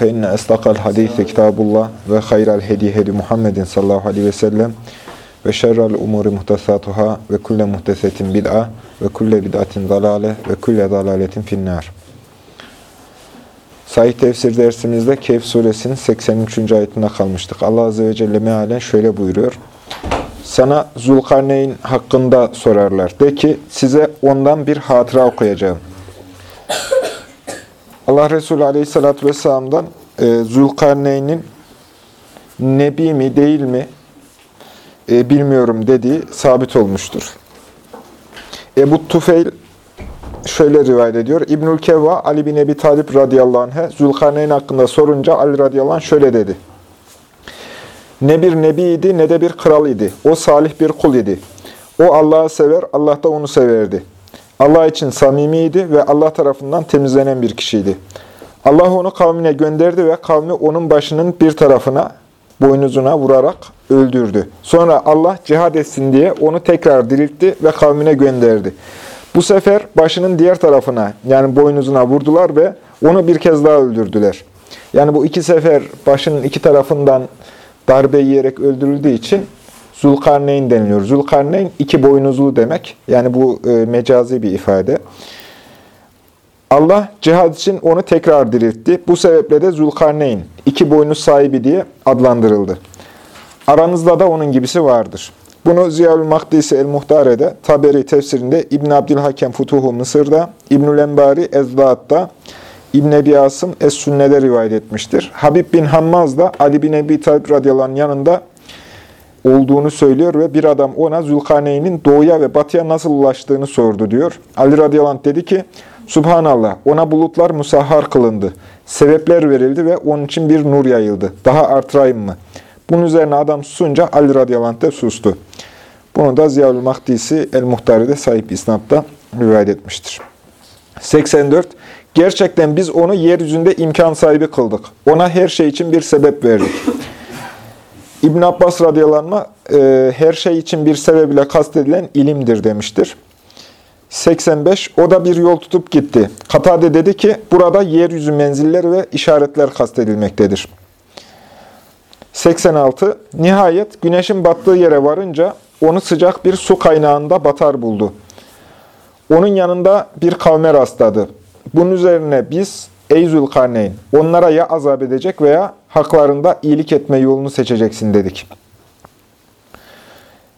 فإن أصدق الحديث كتاب الله وخير الهدي هدي محمد صلى الله عليه وسلم وشر الأمور محدثاتها وكل محدثة بدعة وكل بدعة ضلالة وكل ضلالة في النار Sahih tefsir dersimizde Kehf suresinin 83. ayetinde kalmıştık. Allah Azze ve Celle mealen şöyle buyuruyor. Sana Zulkarneyn hakkında sorarlar. De ki size ondan bir hatıra okuyacağım. Allah Resulü Aleyhisselatü Vesselam'dan e, Zülkarneyn'in Nebi mi değil mi e, bilmiyorum dediği sabit olmuştur. Ebu Tufeyl şöyle rivayet ediyor. İbnül Kevva Ali bin Ebi Talip radıyallahu anh'e Zülkarneyn hakkında sorunca Ali radıyallahu anh şöyle dedi. Ne bir nebiydi ne de bir kral idi. O salih bir kul idi. O Allah'ı sever, Allah da onu severdi. Allah için samimiydi ve Allah tarafından temizlenen bir kişiydi. Allah onu kavmine gönderdi ve kavmi onun başının bir tarafına, boynuzuna vurarak öldürdü. Sonra Allah cihad etsin diye onu tekrar diriltti ve kavmine gönderdi. Bu sefer başının diğer tarafına yani boynuzuna vurdular ve onu bir kez daha öldürdüler. Yani bu iki sefer başının iki tarafından darbe yiyerek öldürüldüğü için Zulkarneyn deniliyor. Zulkarneyn iki boynuzlu demek. Yani bu e, mecazi bir ifade. Allah cihad için onu tekrar diriltti. Bu sebeple de Zulkarneyn, iki boynuz sahibi diye adlandırıldı. Aranızda da onun gibisi vardır. Bunu Ziyaül Makdisi el-Muhtare'de, Taberi tefsirinde, İbn Abdülhakem Futuhu Mısır'da, İbnül Enbari Ezdaat'ta, İbn Ebi Asım Es-Sünne'de rivayet etmiştir. Habib bin Hammaz da Ali bin Ebi Talib radıyallahu yanında olduğunu söylüyor ve bir adam ona Zülkarneyn'in doğuya ve batıya nasıl ulaştığını sordu diyor. Ali radıyallahu anh dedi ki, Subhanallah, ona bulutlar musahhar kılındı. Sebepler verildi ve onun için bir nur yayıldı. Daha artırayım mı? Bunun üzerine adam susunca Ali radıyallahu anh de sustu. Bunu da Ziyavül Mahdisi El-Muhtari'de sahip isnapta rivayet etmiştir. 84. Gerçekten biz onu yeryüzünde imkan sahibi kıldık. Ona her şey için bir sebep verdik. İbn Abbas radıyallahu e, her şey için bir sebebiyle kastedilen ilimdir demiştir. 85. O da bir yol tutup gitti. Katade dedi ki, burada yeryüzü menzilleri ve işaretler kastedilmektedir. 86. Nihayet güneşin battığı yere varınca onu sıcak bir su kaynağında batar buldu. Onun yanında bir kavme rastladı. Bunun üzerine biz, ey Zülkarneyn, onlara ya azap edecek veya haklarında iyilik etme yolunu seçeceksin dedik.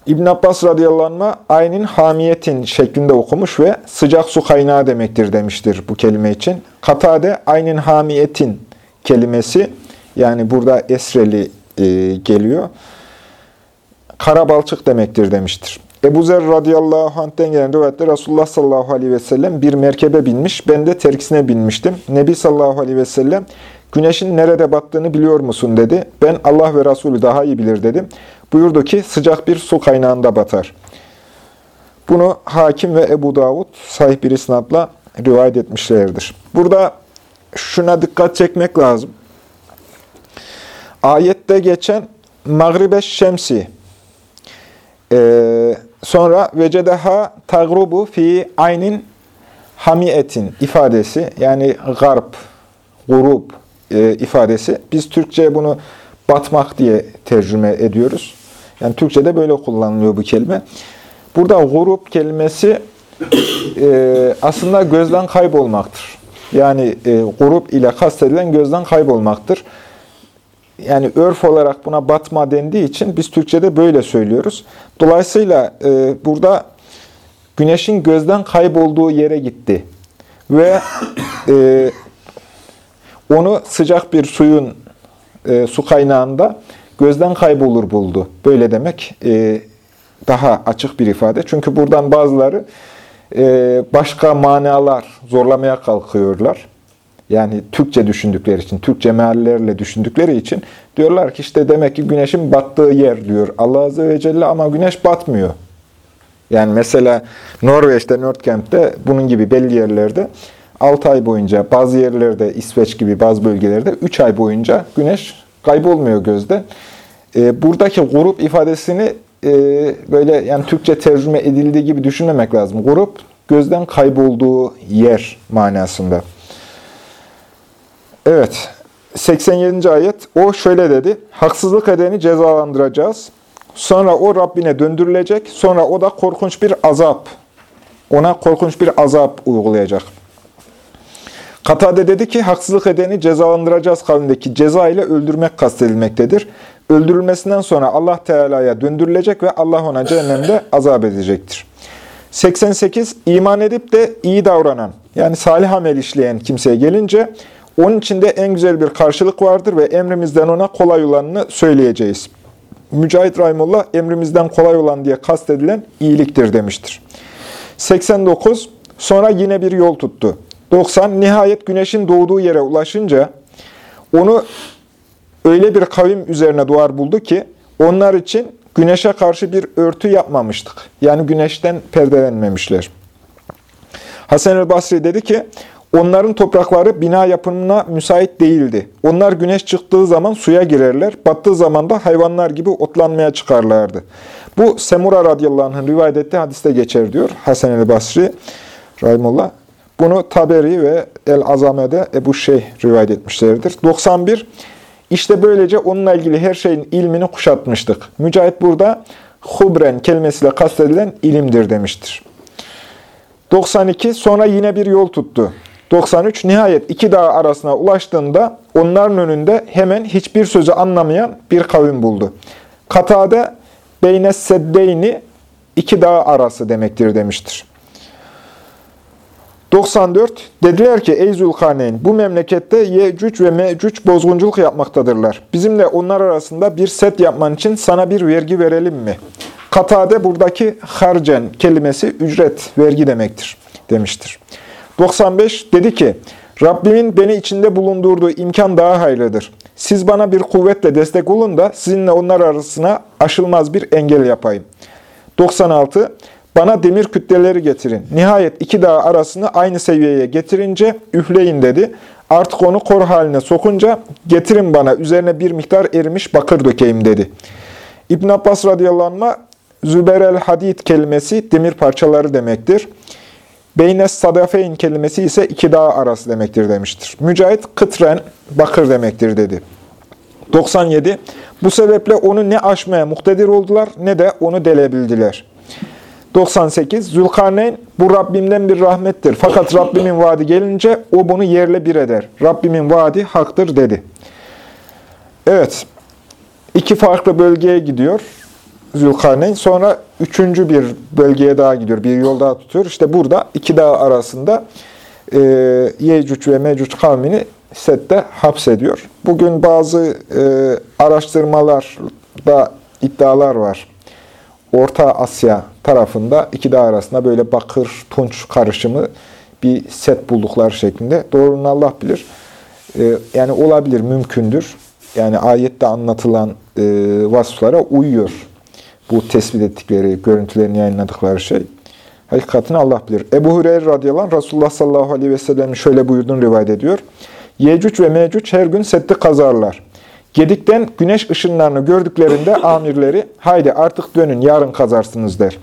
İbn Abbas radıyallahu anh, aynin hamiyetin şeklinde okumuş ve sıcak su kaynağı demektir demiştir bu kelime için. Katade aynin hamiyetin kelimesi, yani burada esreli e, geliyor, kara balçık demektir demiştir. Ebu Zer radıyallahu anh'ten gelen rivayette Resulullah sallallahu aleyhi ve sellem bir merkebe binmiş, ben de terkisine binmiştim. Nebi sallallahu aleyhi ve sellem, güneşin nerede battığını biliyor musun dedi. Ben Allah ve Resulü daha iyi bilir dedim. Buyurdu ki sıcak bir su kaynağında batar. Bunu Hakim ve Ebu Davud sahih bir isnatla rivayet etmişlerdir. Burada şuna dikkat çekmek lazım. Ayette geçen Magribe Şemsi ee, sonra vecedeha tagrubu fi aynin hamiyetin ifadesi yani garp, grup e, ifadesi. Biz Türkçe bunu batmak diye tercüme ediyoruz. Yani Türkçe'de böyle kullanılıyor bu kelime. Burada grup kelimesi e, aslında gözden kaybolmaktır. Yani e, grup ile kastedilen gözden kaybolmaktır. Yani örf olarak buna batma dendiği için biz Türkçe'de böyle söylüyoruz. Dolayısıyla e, burada güneşin gözden kaybolduğu yere gitti. Ve e, onu sıcak bir suyun e, su kaynağında gözden kaybolur buldu. Böyle demek e, daha açık bir ifade. Çünkü buradan bazıları e, başka manalar zorlamaya kalkıyorlar. Yani Türkçe düşündükleri için, Türkçe meallerle düşündükleri için diyorlar ki işte demek ki güneşin battığı yer diyor Allah Azze ve Celle ama güneş batmıyor. Yani mesela Norveç'te, Nordkamp'te bunun gibi belli yerlerde 6 ay boyunca, bazı yerlerde İsveç gibi bazı bölgelerde 3 ay boyunca güneş kaybolmuyor gözde. E, buradaki grup ifadesini e, böyle yani Türkçe tercüme edildiği gibi düşünmemek lazım. Grup gözden kaybolduğu yer manasında. Evet. 87. ayet. O şöyle dedi. Haksızlık edeni cezalandıracağız. Sonra o Rabbine döndürülecek. Sonra o da korkunç bir azap. Ona korkunç bir azap uygulayacak. Katade dedi ki haksızlık edeni cezalandıracağız kavmindeki ceza ile öldürmek kastedilmektedir. Öldürülmesinden sonra Allah Teala'ya döndürülecek ve Allah ona cehennemde azap edecektir. 88. iman edip de iyi davranan, yani salih amel işleyen kimseye gelince, onun içinde en güzel bir karşılık vardır ve emrimizden ona kolay olanını söyleyeceğiz. Mücahit Rahimullah, emrimizden kolay olan diye kastedilen iyiliktir demiştir. 89. Sonra yine bir yol tuttu. 90. Nihayet güneşin doğduğu yere ulaşınca, onu öyle bir kavim üzerine duvar buldu ki, onlar için güneşe karşı bir örtü yapmamıştık. Yani güneşten perdelenmemişler. Hasan el Basri dedi ki, onların toprakları bina yapımına müsait değildi. Onlar güneş çıktığı zaman suya girerler, battığı zaman da hayvanlar gibi otlanmaya çıkarlardı. Bu Semura radıyallahu anh'ın rivayet ettiği hadiste geçer diyor Hasan el Basri rahimullah. Bunu Taberi ve El-Azame'de Ebu Şeyh rivayet etmişlerdir. 91. İşte böylece onunla ilgili her şeyin ilmini kuşatmıştık. Mücahit burada hubren kelimesiyle kastedilen ilimdir demiştir. 92. Sonra yine bir yol tuttu. 93. Nihayet iki dağ arasına ulaştığında onların önünde hemen hiçbir sözü anlamayan bir kavim buldu. Katade beyne seddeyni iki dağ arası demektir demiştir. 94. Dediler ki ey Zülkarneyn bu memlekette Yecüc ve Mecüc bozgunculuk yapmaktadırlar. Bizimle onlar arasında bir set yapman için sana bir vergi verelim mi? Katade buradaki harcen kelimesi ücret, vergi demektir demiştir. 95. Dedi ki Rabbimin beni içinde bulundurduğu imkan daha hayırlıdır. Siz bana bir kuvvetle destek olun da sizinle onlar arasına aşılmaz bir engel yapayım. 96. Bana demir kütleleri getirin. Nihayet iki dağ arasını aynı seviyeye getirince üfleyin dedi. Artık onu kor haline sokunca getirin bana üzerine bir miktar erimiş bakır dökeyim dedi. İbn Abbas radıyallahu anh Züberel hadid kelimesi demir parçaları demektir. Beynes sadafeyn kelimesi ise iki dağ arası demektir demiştir. Mücahit kıtren bakır demektir dedi. 97. Bu sebeple onu ne aşmaya muhtedir oldular ne de onu delebildiler. 98. Zülkarneyn, bu Rabbimden bir rahmettir. Fakat Rabbimin vaadi gelince o bunu yerle bir eder. Rabbimin vaadi haktır dedi. Evet, iki farklı bölgeye gidiyor Zülkarneyn. Sonra üçüncü bir bölgeye daha gidiyor, bir yol daha tutuyor. İşte burada iki dağ arasında e, Yecüc ve Mecüc kavmini Set'te hapsediyor. Bugün bazı e, araştırmalarda iddialar var. Orta Asya tarafında iki dağ arasında böyle bakır, tunç karışımı bir set buldukları şeklinde. Doğruluğunu Allah bilir. Ee, yani olabilir, mümkündür. Yani ayette anlatılan e, vasıflara uyuyor. Bu tespit ettikleri, görüntülerini yayınladıkları şey. Hakikatini Allah bilir. Ebu Hureyre radıyallahu anh, Resulullah sallallahu aleyhi ve sellem'in şöyle buyurduğunu rivayet ediyor. Yecüc ve Mecüc her gün sette kazarlar. Gedikten güneş ışınlarını gördüklerinde amirleri, haydi artık dönün yarın kazarsınız der.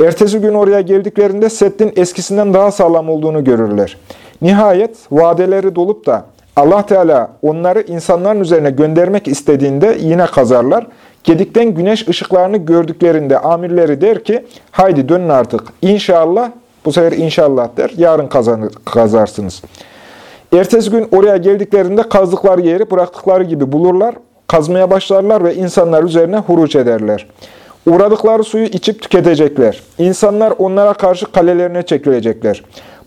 Ertesi gün oraya geldiklerinde Seddin eskisinden daha sağlam olduğunu görürler. Nihayet vadeleri dolup da Allah Teala onları insanların üzerine göndermek istediğinde yine kazarlar. Gedikten güneş ışıklarını gördüklerinde amirleri der ki, haydi dönün artık. İnşallah, bu sefer inşallah der, yarın kazanır, kazarsınız.'' Ertesi gün oraya geldiklerinde kazdıkları yeri bıraktıkları gibi bulurlar, kazmaya başlarlar ve insanlar üzerine huruç ederler. Uğradıkları suyu içip tüketecekler. İnsanlar onlara karşı kalelerine çekilecekler.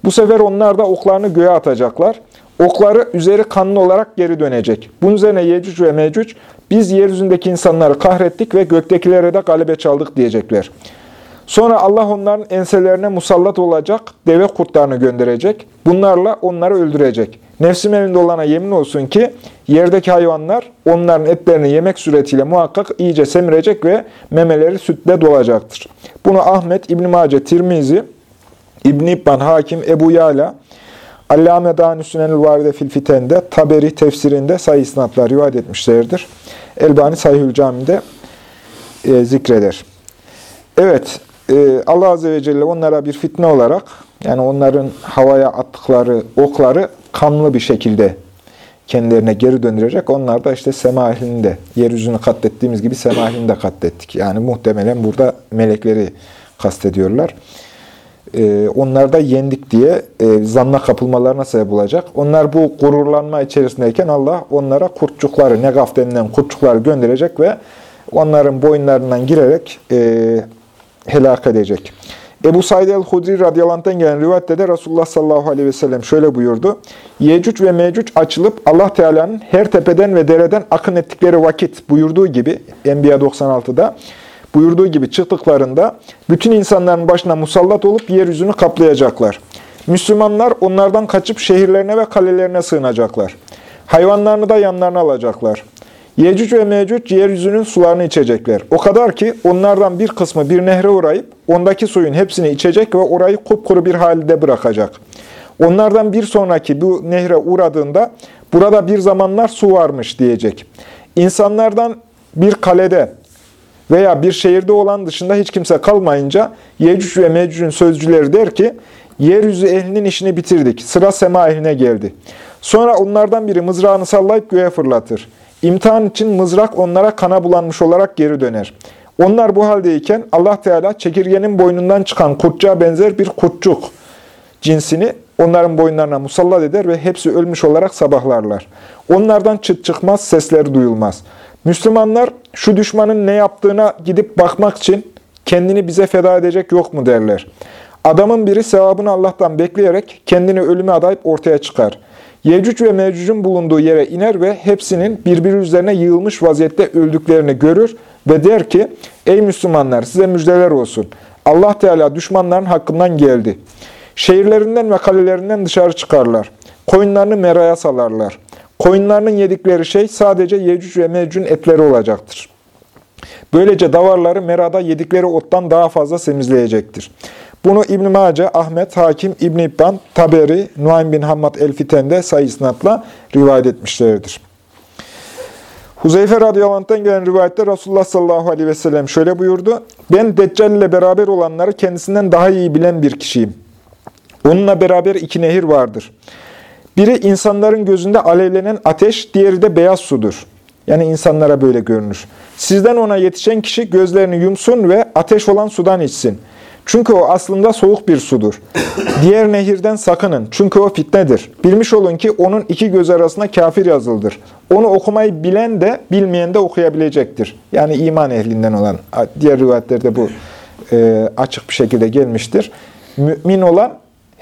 Bu sefer onlar da oklarını göğe atacaklar. Okları üzeri kanlı olarak geri dönecek. Bunun üzerine Yecüc ve Mecüc, biz yeryüzündeki insanları kahrettik ve göktekilere de galebe çaldık diyecekler. Sonra Allah onların enselerine musallat olacak deve kurtlarını gönderecek. Bunlarla onları öldürecek. Nefsim elinde olana yemin olsun ki yerdeki hayvanlar onların etlerini yemek suretiyle muhakkak iyice semirecek ve memeleri sütle dolacaktır. Bunu Ahmet, İbn-i Mace, Tirmizi, İbn-i İbban, Hakim, Ebu Yala, Allame Danüsünenül Varide fil Fiten'de, Taberi tefsirinde sayı isnatlar rivayet etmişlerdir. Elbani Sayhül Cami'de e, zikreder. Evet, e, Allah Azze ve Celle onlara bir fitne olarak, yani onların havaya attıkları okları kanlı bir şekilde kendilerine geri döndürecek. Onlar da işte sema ehlini yeryüzünü katlettiğimiz gibi sema ehlini de katlettik. Yani muhtemelen burada melekleri kastediyorlar. Ee, onlar da yendik diye e, zanna kapılmalarına sebep olacak. Onlar bu gururlanma içerisindeyken Allah onlara kurtçukları, negaf denilen kurtçukları gönderecek ve onların boyunlarından girerek e, helak edecek. Ebu Said el-Hudri radıyallahu gelen rivayette de Resulullah sallallahu aleyhi ve sellem şöyle buyurdu. Yecüc ve Mecüc açılıp Allah Teala'nın her tepeden ve dereden akın ettikleri vakit buyurduğu gibi Enbiya 96'da buyurduğu gibi çıktıklarında bütün insanların başına musallat olup yeryüzünü kaplayacaklar. Müslümanlar onlardan kaçıp şehirlerine ve kalelerine sığınacaklar. Hayvanlarını da yanlarına alacaklar. Yecüc ve Mecüc yeryüzünün sularını içecekler. O kadar ki onlardan bir kısmı bir nehre uğrayıp ondaki suyun hepsini içecek ve orayı kupkuru bir halde bırakacak. Onlardan bir sonraki bu nehre uğradığında burada bir zamanlar su varmış diyecek. İnsanlardan bir kalede veya bir şehirde olan dışında hiç kimse kalmayınca Yecüc ve Mecüc'ün sözcüleri der ki, yeryüzü ehlinin işini bitirdik, sıra sema ehline geldi. Sonra onlardan biri mızrağını sallayıp göğe fırlatır. İmtihan için mızrak onlara kana bulanmış olarak geri döner. Onlar bu haldeyken Allah Teala çekirgenin boynundan çıkan kurtçuğa benzer bir kurtçuk cinsini onların boyunlarına musallat eder ve hepsi ölmüş olarak sabahlarlar. Onlardan çıt çıkmaz, sesleri duyulmaz. Müslümanlar şu düşmanın ne yaptığına gidip bakmak için kendini bize feda edecek yok mu derler. Adamın biri sevabını Allah'tan bekleyerek kendini ölüme adayıp ortaya çıkar. Yecüc ve Mecüc'ün bulunduğu yere iner ve hepsinin birbiri üzerine yığılmış vaziyette öldüklerini görür ve der ki, Ey Müslümanlar size müjdeler olsun. Allah Teala düşmanların hakkından geldi. Şehirlerinden ve kalelerinden dışarı çıkarlar. Koyunlarını meraya salarlar. Koyunlarının yedikleri şey sadece Yecüc ve Mecüc'ün etleri olacaktır. Böylece davarları merada yedikleri ottan daha fazla semizleyecektir. Bunu İbn-i Mace, Ahmet, Hakim, İbn İbban, Taberi, Nuaym bin Hammad el-Fiten'de sayı rivayet etmişlerdir. Huzeyfe radıyallahu gelen rivayette Resulullah sallallahu aleyhi ve sellem şöyle buyurdu. Ben Deccal ile beraber olanları kendisinden daha iyi bilen bir kişiyim. Onunla beraber iki nehir vardır. Biri insanların gözünde alevlenen ateş, diğeri de beyaz sudur. Yani insanlara böyle görünür. Sizden ona yetişen kişi gözlerini yumsun ve ateş olan sudan içsin. Çünkü o aslında soğuk bir sudur. Diğer nehirden sakının. Çünkü o fitnedir. Bilmiş olun ki onun iki göz arasında kafir yazıldır. Onu okumayı bilen de bilmeyen de okuyabilecektir. Yani iman ehlinden olan. Diğer rivayetlerde bu e, açık bir şekilde gelmiştir. Mümin olan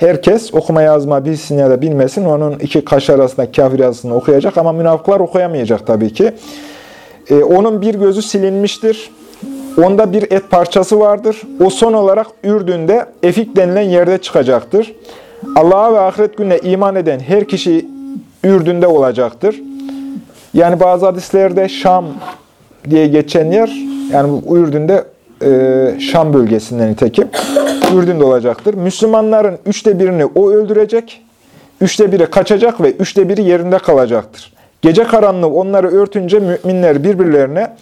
herkes okuma yazma bilsin ya da bilmesin. Onun iki kaş arasında kafir yazısını okuyacak ama münafıklar okuyamayacak tabii ki. E, onun bir gözü silinmiştir. Onda bir et parçası vardır. O son olarak Ürdün'de Efik denilen yerde çıkacaktır. Allah'a ve ahiret gününe iman eden her kişi Ürdün'de olacaktır. Yani bazı hadislerde Şam diye geçen yer, yani Ürdün'de e, Şam bölgesinden nitekim, Ürdün'de olacaktır. Müslümanların üçte birini o öldürecek, üçte biri kaçacak ve üçte biri yerinde kalacaktır. Gece karanlığı onları örtünce müminler birbirlerine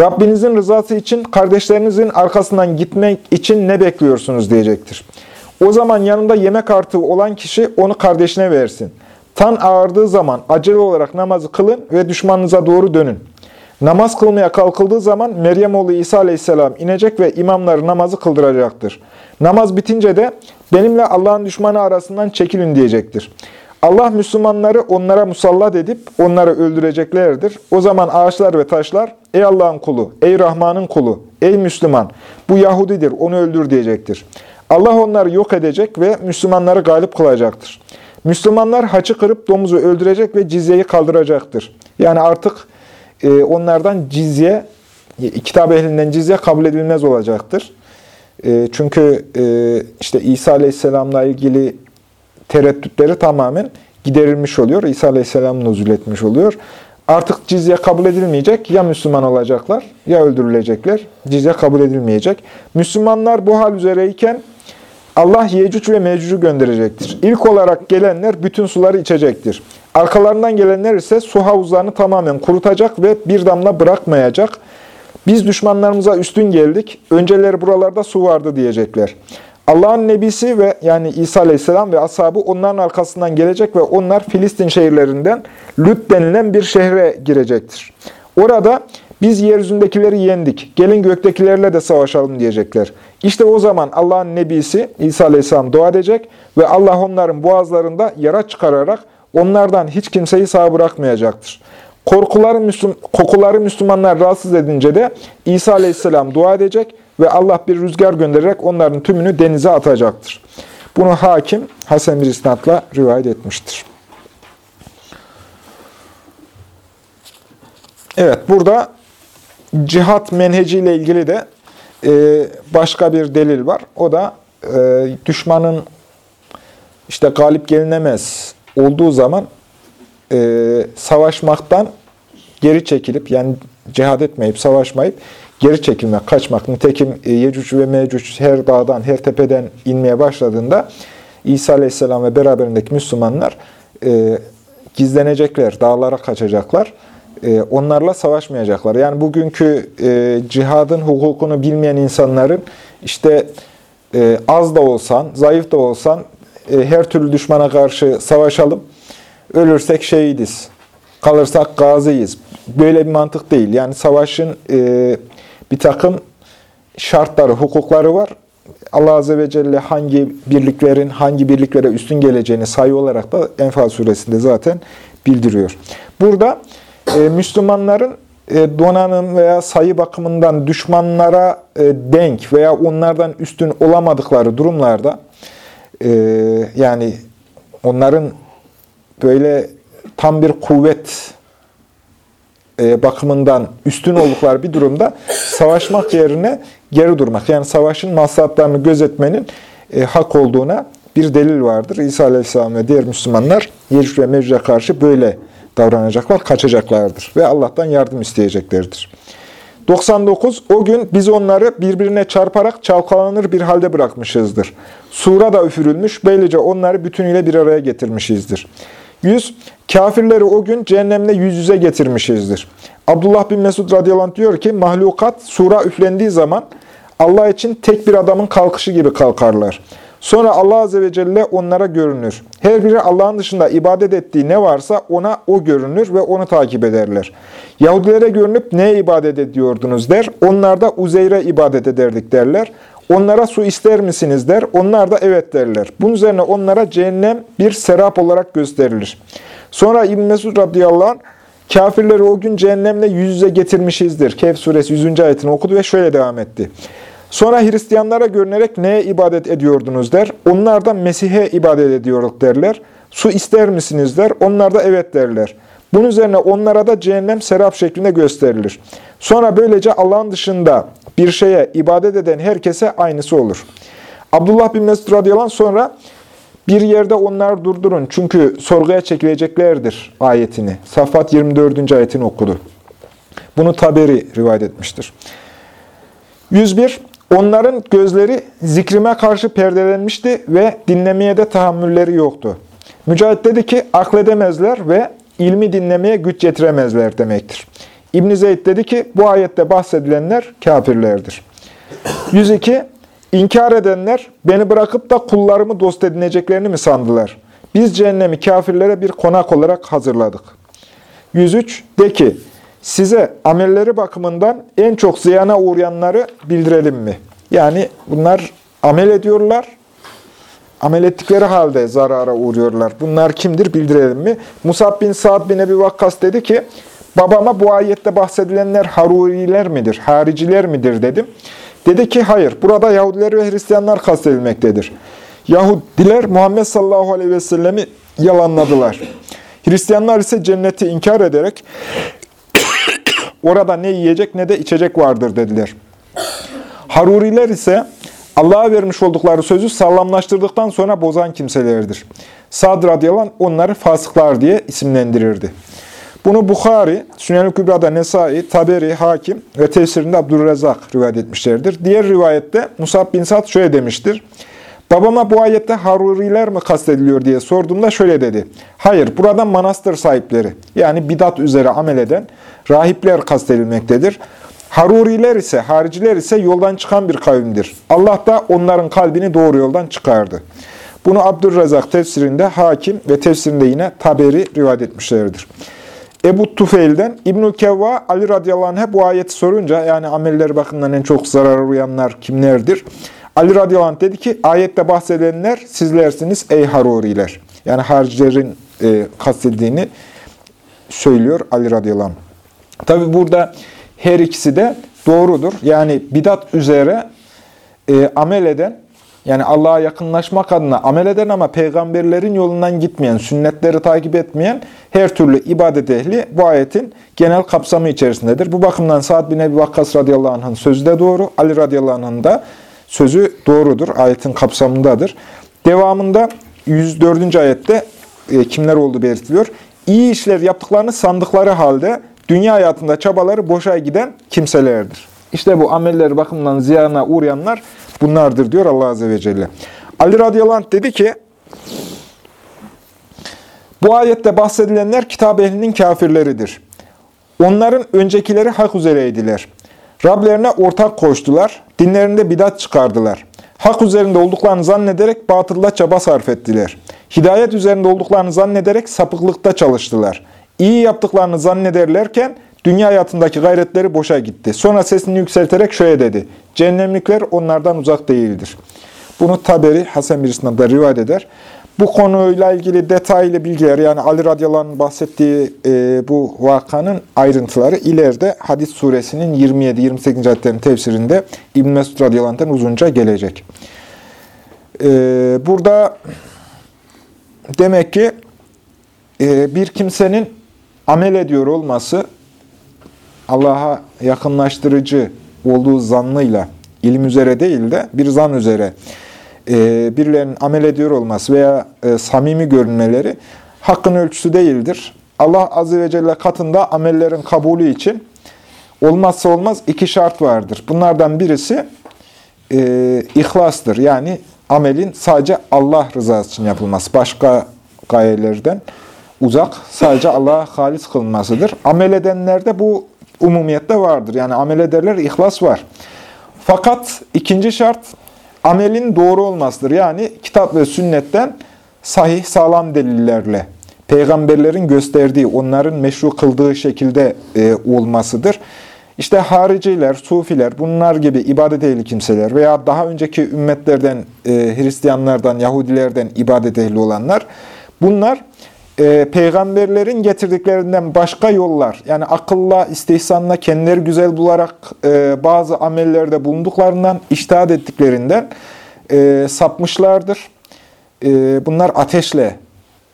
Rabbinizin rızası için kardeşlerinizin arkasından gitmek için ne bekliyorsunuz diyecektir. O zaman yanında yemek artığı olan kişi onu kardeşine versin. Tan ağırdığı zaman acele olarak namazı kılın ve düşmanınıza doğru dönün. Namaz kılmaya kalkıldığı zaman Meryem oğlu İsa aleyhisselam inecek ve imamları namazı kıldıracaktır. Namaz bitince de benimle Allah'ın düşmanı arasından çekilin diyecektir. Allah Müslümanları onlara musallat edip onları öldüreceklerdir. O zaman ağaçlar ve taşlar, ey Allah'ın kulu, ey Rahman'ın kulu, ey Müslüman, bu Yahudidir, onu öldür diyecektir. Allah onları yok edecek ve Müslümanları galip kılacaktır. Müslümanlar haçı kırıp domuzu öldürecek ve cizyeyi kaldıracaktır. Yani artık e, onlardan cizye, kitap ehlinden cizye kabul edilmez olacaktır. E, çünkü e, işte İsa Aleyhisselam'la ilgili tereddütleri tamamen giderilmiş oluyor. İsa Aleyhisselam nuzul etmiş oluyor. Artık cizye kabul edilmeyecek. Ya Müslüman olacaklar ya öldürülecekler. Cizye kabul edilmeyecek. Müslümanlar bu hal üzereyken Allah Yecüc ve Mecüc'ü gönderecektir. İlk olarak gelenler bütün suları içecektir. Arkalarından gelenler ise su havuzlarını tamamen kurutacak ve bir damla bırakmayacak. Biz düşmanlarımıza üstün geldik. Önceleri buralarda su vardı diyecekler. Allah'ın nebisi ve yani İsa Aleyhisselam ve ashabı onların arkasından gelecek ve onlar Filistin şehirlerinden Lüt denilen bir şehre girecektir. Orada biz yeryüzündekileri yendik, gelin göktekilerle de savaşalım diyecekler. İşte o zaman Allah'ın nebisi İsa Aleyhisselam dua edecek ve Allah onların boğazlarında yara çıkararak onlardan hiç kimseyi sağ bırakmayacaktır. Korkuları Müslüm, kokuları Müslümanlar rahatsız edince de İsa Aleyhisselam dua edecek ve Allah bir rüzgar göndererek onların tümünü denize atacaktır. Bunu hakim Hasan bir isnatla rivayet etmiştir. Evet, burada cihat menheciyle ilgili de e, başka bir delil var. O da e, düşmanın işte galip gelinemez olduğu zaman e, savaşmaktan geri çekilip yani cihad etmeyip, savaşmayıp geri çekilmek, kaçmak. Nitekim e, Yecüc ve Mecüc her dağdan, her tepeden inmeye başladığında İsa Aleyhisselam ve beraberindeki Müslümanlar e, gizlenecekler, dağlara kaçacaklar. E, onlarla savaşmayacaklar. Yani bugünkü e, cihadın hukukunu bilmeyen insanların işte e, az da olsan, zayıf da olsan her türlü düşmana karşı savaşalım, ölürsek şehidiz, kalırsak gaziyiz. Böyle bir mantık değil. Yani savaşın e, bir takım şartları, hukukları var. Allah Azze ve Celle hangi birliklerin hangi birliklere üstün geleceğini sayı olarak da Enfal suresinde zaten bildiriyor. Burada e, Müslümanların e, donanım veya sayı bakımından düşmanlara e, denk veya onlardan üstün olamadıkları durumlarda e, yani onların böyle tam bir kuvvet e, bakımından üstün oldukları bir durumda savaşmak yerine geri durmak. Yani savaşın maslahatlarını gözetmenin e, hak olduğuna bir delil vardır. İsa Aleyhisselam ve diğer Müslümanlar Yecüc ve Mecüc'e karşı böyle davranacaklar, kaçacaklardır ve Allah'tan yardım isteyeceklerdir. 99. O gün biz onları birbirine çarparak çalkalanır bir halde bırakmışızdır. Sura da üfürülmüş, böylece onları bütünüyle bir araya getirmişizdir. 100. Kafirleri o gün cehennemle yüz yüze getirmişizdir. Abdullah bin Mesud radıyallahu diyor ki, mahlukat sura üflendiği zaman Allah için tek bir adamın kalkışı gibi kalkarlar. Sonra Allah Azze ve Celle onlara görünür. Her biri Allah'ın dışında ibadet ettiği ne varsa ona o görünür ve onu takip ederler. Yahudilere görünüp neye ibadet ediyordunuz der. Onlar da Uzeyr'e ibadet ederdik derler. Onlara su ister misiniz der. Onlar da evet derler. Bunun üzerine onlara cehennem bir serap olarak gösterilir. Sonra İbn Mesud radıyallahu anh, kafirleri o gün cehennemle yüz yüze getirmişizdir. Kehf suresi 100. ayetini okudu ve şöyle devam etti. Sonra Hristiyanlara görünerek neye ibadet ediyordunuz der. Onlar da Mesih'e ibadet ediyorduk derler. Su ister misiniz der. Onlar da evet derler. Bunun üzerine onlara da cehennem serap şeklinde gösterilir. Sonra böylece Allah'ın dışında bir şeye ibadet eden herkese aynısı olur. Abdullah bin Mesud radıyallahu anh sonra bir yerde onları durdurun çünkü sorguya çekileceklerdir ayetini. Safat 24. ayetini okudu. Bunu Taberi rivayet etmiştir. 101. Onların gözleri zikrime karşı perdelenmişti ve dinlemeye de tahammülleri yoktu. Mücahit dedi ki akledemezler ve ilmi dinlemeye güç getiremezler demektir. İbn Zeyd dedi ki bu ayette bahsedilenler kafirlerdir. 102. İnkar edenler beni bırakıp da kullarımı dost edineceklerini mi sandılar? Biz cehennemi kafirlere bir konak olarak hazırladık. 103. De ki size amelleri bakımından en çok ziyana uğrayanları bildirelim mi? Yani bunlar amel ediyorlar, amel ettikleri halde zarara uğruyorlar. Bunlar kimdir bildirelim mi? Musab bin Sa'd bin Ebi Vakkas dedi ki, babama bu ayette bahsedilenler Haruriler midir, hariciler midir dedim. Dedi ki hayır, burada Yahudiler ve Hristiyanlar kastedilmektedir. Yahudiler Muhammed sallallahu aleyhi ve sellemi yalanladılar. Hristiyanlar ise cenneti inkar ederek orada ne yiyecek ne de içecek vardır dediler. Haruriler ise Allah'a vermiş oldukları sözü sağlamlaştırdıktan sonra bozan kimselerdir. Sad radıyallahu onları fasıklar diye isimlendirirdi. Bunu Bukhari, Sünel-i Kübra'da Nesai, Taberi, Hakim ve tefsirinde Abdurrezzak rivayet etmişlerdir. Diğer rivayette Musab bin Sad şöyle demiştir. Babama bu ayette Haruriler mi kastediliyor diye sorduğumda şöyle dedi. Hayır, burada manastır sahipleri, yani bidat üzere amel eden rahipler kastedilmektedir. Haruriler ise, hariciler ise yoldan çıkan bir kavimdir. Allah da onların kalbini doğru yoldan çıkardı. Bunu Abdurrazak tefsirinde, Hakim ve tefsirinde yine Taberi rivayet etmişlerdir. Ebu Tufeil'den İbnül Kevva Ali radıyallahu anh'a bu ayeti sorunca yani amelleri bakımından en çok zarar uyanlar kimlerdir? Ali radıyallahu anh dedi ki ayette bahsedenler sizlersiniz ey Haruriler. Yani haricilerin e, kastedildiğini söylüyor Ali radıyallahu anh. Tabi burada her ikisi de doğrudur. Yani bidat üzere e, amel eden, yani Allah'a yakınlaşmak adına amel eden ama peygamberlerin yolundan gitmeyen, sünnetleri takip etmeyen her türlü ibadet ehli bu ayetin genel kapsamı içerisindedir. Bu bakımdan Sa'd bin Ebi Vakkas radıyallahu anh'ın sözü de doğru, Ali radıyallahu anh'ın da sözü doğrudur, ayetin kapsamındadır. Devamında 104. ayette e, kimler olduğu belirtiliyor. İyi işler yaptıklarını sandıkları halde dünya hayatında çabaları boşa giden kimselerdir. İşte bu amelleri bakımından ziyana uğrayanlar bunlardır diyor Allah Azze ve Celle. Ali radıyallahu dedi ki, bu ayette bahsedilenler kitap ehlinin kafirleridir. Onların öncekileri hak üzereydiler. Rablerine ortak koştular, dinlerinde bidat çıkardılar. Hak üzerinde olduklarını zannederek batılda çaba sarf ettiler. Hidayet üzerinde olduklarını zannederek sapıklıkta çalıştılar. İyi yaptıklarını zannederlerken dünya hayatındaki gayretleri boşa gitti. Sonra sesini yükselterek şöyle dedi. Cehennemlikler onlardan uzak değildir. Bunu Taberi Hasan de rivayet eder. Bu konuyla ilgili detaylı bilgiler yani Ali radıyallahu anh'ın bahsettiği e, bu vakanın ayrıntıları ileride Hadis suresinin 27-28. ayetlerin tefsirinde İbn Mesud radıyallahu anh'tan uzunca gelecek. E, burada demek ki e, bir kimsenin amel ediyor olması Allah'a yakınlaştırıcı olduğu zannıyla ilim üzere değil de bir zan üzere e, birilerinin amel ediyor olması veya e, samimi görünmeleri hakkın ölçüsü değildir. Allah Azze ve Celle katında amellerin kabulü için olmazsa olmaz iki şart vardır. Bunlardan birisi e, ihlastır. Yani amelin sadece Allah rızası için yapılması. Başka gayelerden uzak, sadece Allah'a halis kılınmasıdır. Amel edenlerde bu umumiyette vardır. Yani amel ederler, ihlas var. Fakat ikinci şart, amelin doğru olmasıdır. Yani kitap ve sünnetten sahih, sağlam delillerle, peygamberlerin gösterdiği, onların meşru kıldığı şekilde e, olmasıdır. İşte hariciler, sufiler, bunlar gibi ibadet ehli kimseler veya daha önceki ümmetlerden, e, Hristiyanlardan, Yahudilerden ibadet ehli olanlar, bunlar e, peygamberlerin getirdiklerinden başka yollar, yani akılla, istihsanla, kendileri güzel bularak e, bazı amellerde bulunduklarından, iştahat ettiklerinden e, sapmışlardır. E, bunlar ateşle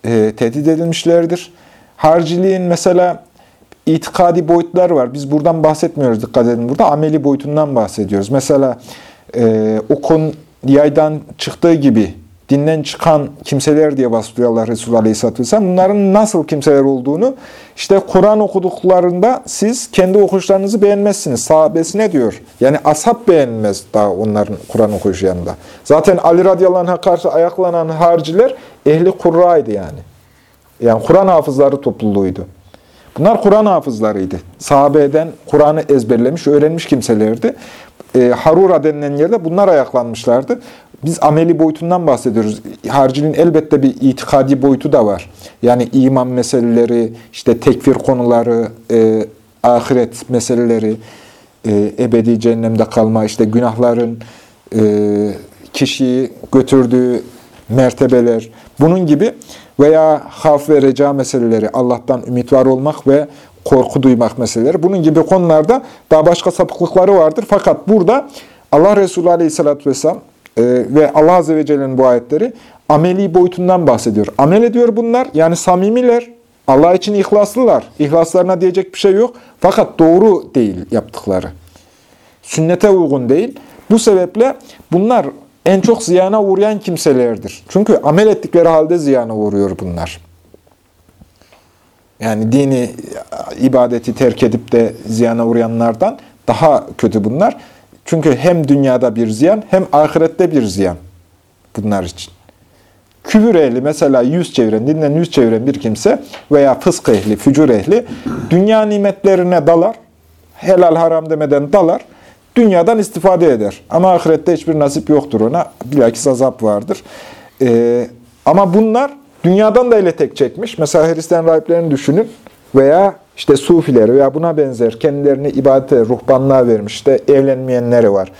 e, tehdit edilmişlerdir. Harciliğin mesela itikadi boyutlar var. Biz buradan bahsetmiyoruz dikkat edin. Burada ameli boyutundan bahsediyoruz. Mesela e, okun yaydan çıktığı gibi dinden çıkan kimseler diye bahsediyor Allah Resulü Aleyhisselatü Vesselam. Bunların nasıl kimseler olduğunu işte Kur'an okuduklarında siz kendi okuyuşlarınızı beğenmezsiniz. Sahabesi ne diyor? Yani ashab beğenmez daha onların Kur'an okuyuşu yanında. Zaten Ali radıyallahu anh'a karşı ayaklanan harciler ehli Kurra'ydı yani. Yani Kur'an hafızları topluluğuydu. Bunlar Kur'an hafızlarıydı. Sahabeden Kur'an'ı ezberlemiş, öğrenmiş kimselerdi. E, Harura denilen yerde bunlar ayaklanmışlardı. Biz ameli boyutundan bahsediyoruz. Harciliğin elbette bir itikadi boyutu da var. Yani iman meseleleri, işte tekfir konuları, e, ahiret meseleleri, e, ebedi cehennemde kalma, işte günahların e, kişiyi götürdüğü mertebeler, bunun gibi veya haf ve reca meseleleri, Allah'tan ümit var olmak ve korku duymak meseleleri, bunun gibi konularda daha başka sapıklıkları vardır. Fakat burada Allah Resulü Aleyhisselatü Vesselam e, ve Allah Azze ve Celle'nin bu ayetleri ameli boyutundan bahsediyor. Amel ediyor bunlar, yani samimiler, Allah için ihlaslılar. İhlaslarına diyecek bir şey yok. Fakat doğru değil yaptıkları. Sünnete uygun değil. Bu sebeple bunlar en çok ziyana uğrayan kimselerdir. Çünkü amel ettikleri halde ziyana uğruyor bunlar. Yani dini ibadeti terk edip de ziyana uğrayanlardan daha kötü bunlar. Çünkü hem dünyada bir ziyan hem ahirette bir ziyan bunlar için. Küfür ehli mesela yüz çeviren, dinden yüz çeviren bir kimse veya fısk ehli, fücur ehli dünya nimetlerine dalar, helal haram demeden dalar, dünyadan istifade eder. Ama ahirette hiçbir nasip yoktur ona, bilakis azap vardır. Ee, ama bunlar dünyadan da ele tek çekmiş. Mesela Hristiyan rahiplerini düşünün veya işte sufileri veya buna benzer kendilerini ibadete, ruhbanlığa vermiş işte evlenmeyenleri var.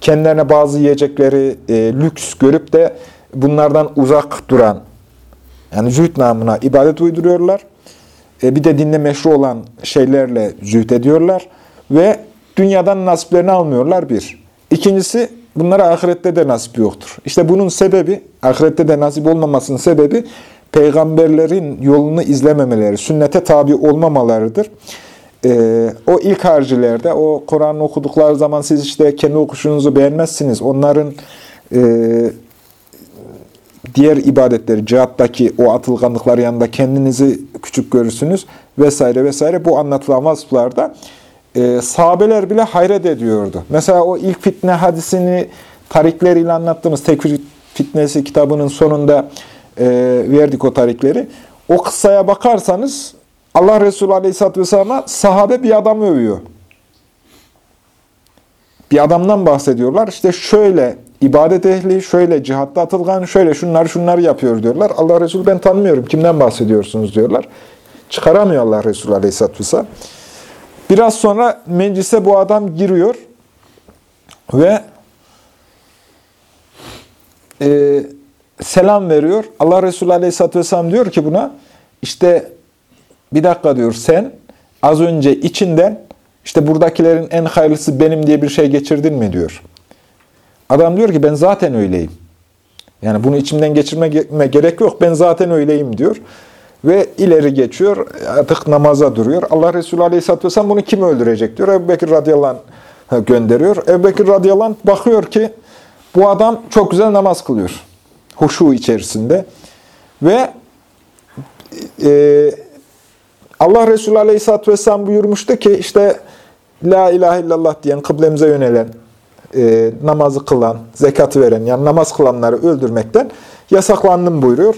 Kendilerine bazı yiyecekleri e, lüks görüp de bunlardan uzak duran, yani zühd namına ibadet uyduruyorlar. E, bir de dinde meşru olan şeylerle zühd ediyorlar ve dünyadan nasiplerini almıyorlar bir. İkincisi, bunlara ahirette de nasip yoktur. İşte bunun sebebi, ahirette de nasip olmamasının sebebi, peygamberlerin yolunu izlememeleri, sünnete tabi olmamalarıdır. Ee, o ilk harcilerde, o Kur'an'ı okudukları zaman siz işte kendi okuşunuzu beğenmezsiniz. Onların e, diğer ibadetleri, cihattaki o atılganlıklar yanında kendinizi küçük görürsünüz vesaire vesaire. Bu anlatılan vasıflarda e, sahabeler bile hayret ediyordu. Mesela o ilk fitne hadisini tarikleriyle anlattığımız tekfir fitnesi kitabının sonunda e, verdik o tarikleri. O kıssaya bakarsanız Allah Resulü Aleyhisselatü Vesselam'a sahabe bir adamı övüyor. Bir adamdan bahsediyorlar. İşte şöyle ibadet ehli, şöyle cihatta atılgan, şöyle şunları şunları yapıyor diyorlar. Allah Resulü ben tanımıyorum. Kimden bahsediyorsunuz diyorlar. Çıkaramıyor Allah Resulü Aleyhisselatü Vesselam. Biraz sonra meclise bu adam giriyor ve e, selam veriyor. Allah Resulü Aleyhisselatü Vesselam diyor ki buna, işte bir dakika diyor sen az önce içinden işte buradakilerin en hayırlısı benim diye bir şey geçirdin mi diyor. Adam diyor ki ben zaten öyleyim. Yani bunu içimden geçirme gerek yok. Ben zaten öyleyim diyor. Ve ileri geçiyor. Artık namaza duruyor. Allah Resulü Aleyhisselatü Vesselam bunu kim öldürecek diyor. Ebu Bekir radıyallahu gönderiyor. Ebu Bekir radıyallahu bakıyor ki bu adam çok güzel namaz kılıyor. Huşu içerisinde. Ve e, Allah Resulü Aleyhisselatü Vesselam buyurmuştu ki işte La ilahe illallah diyen, kıblemize yönelen, e, namazı kılan, zekatı veren, yani namaz kılanları öldürmekten yasaklandım buyuruyor.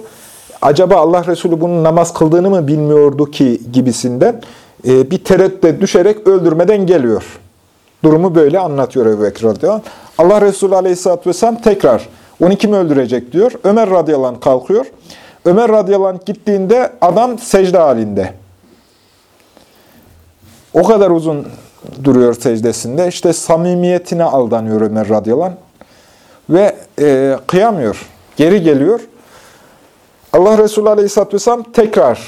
Acaba Allah Resulü bunun namaz kıldığını mı bilmiyordu ki gibisinden e, bir tereddüte düşerek öldürmeden geliyor. Durumu böyle anlatıyor Ebu Bekir radıyallahu. Allah Resulü aleyhisselatü vesselam tekrar onu kim öldürecek diyor. Ömer radıyallahu anh kalkıyor. Ömer radıyallahu anh gittiğinde adam secde halinde. O kadar uzun duruyor secdesinde. İşte samimiyetine aldanıyor Ömer radıyallahu anh. Ve e, kıyamıyor. Geri geliyor. Allah Resulü aleyhisselatü vesselam tekrar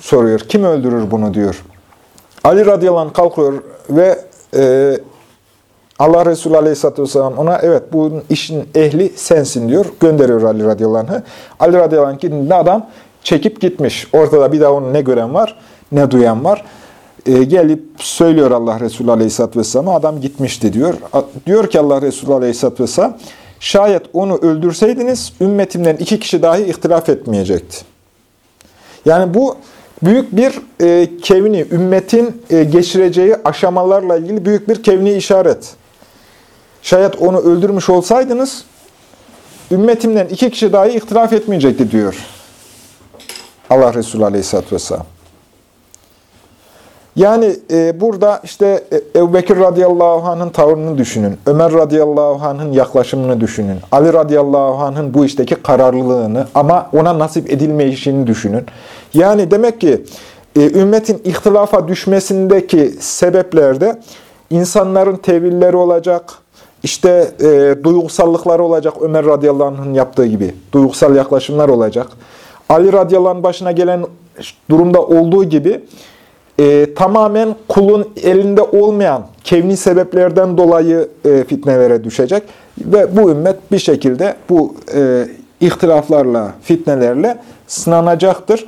soruyor. Kim öldürür bunu diyor. Ali radıyallahu anh kalkıyor ve e, Allah Resulü aleyhisselatü vesselam ona evet bu işin ehli sensin diyor. Gönderiyor Ali radıyallahu anh'ı. Ali radıyallahu anh gittiğinde adam çekip gitmiş. Ortada bir daha onu ne gören var ne duyan var e, gelip söylüyor Allah Resulü Aleyhisselatü Vesselam'a adam gitmişti diyor. Diyor ki Allah Resulü Aleyhisselatü Vesselam şayet onu öldürseydiniz ümmetimden iki kişi dahi ihtilaf etmeyecekti. Yani bu büyük bir e, kevni, ümmetin e, geçireceği aşamalarla ilgili büyük bir kevni işaret. Şayet onu öldürmüş olsaydınız ümmetimden iki kişi dahi ihtilaf etmeyecekti diyor. Allah Resulü Aleyhisselatü Vesselam. Yani e, burada işte e, Ebu Bekir radıyallahu anh'ın tavrını düşünün. Ömer radıyallahu anh'ın yaklaşımını düşünün. Ali radıyallahu anh'ın bu işteki kararlılığını ama ona nasip edilmeyişini düşünün. Yani demek ki e, ümmetin ihtilafa düşmesindeki sebeplerde insanların tevilleri olacak, işte e, duygusallıkları olacak Ömer radıyallahu anh'ın yaptığı gibi. Duygusal yaklaşımlar olacak. Ali radıyallahu anh başına gelen durumda olduğu gibi e, tamamen kulun elinde olmayan kevni sebeplerden dolayı e, fitnelere düşecek. Ve bu ümmet bir şekilde bu e, ihtilaflarla, fitnelerle sınanacaktır.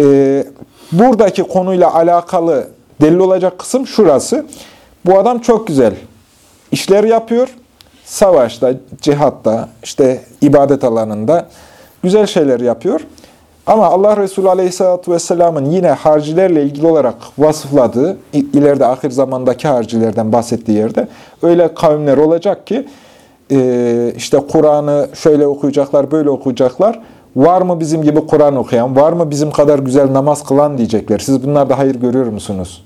E, buradaki konuyla alakalı delil olacak kısım şurası. Bu adam çok güzel işler yapıyor. savaşta, cihatta, işte ibadet alanında güzel şeyler yapıyor. Ama Allah Resulü Aleyhisselatü Vesselam'ın yine harcilerle ilgili olarak vasıfladığı, ileride ahir zamandaki harcilerden bahsettiği yerde öyle kavimler olacak ki e, işte Kur'an'ı şöyle okuyacaklar, böyle okuyacaklar. Var mı bizim gibi Kur'an okuyan, var mı bizim kadar güzel namaz kılan diyecekler. Siz bunlarda hayır görüyor musunuz?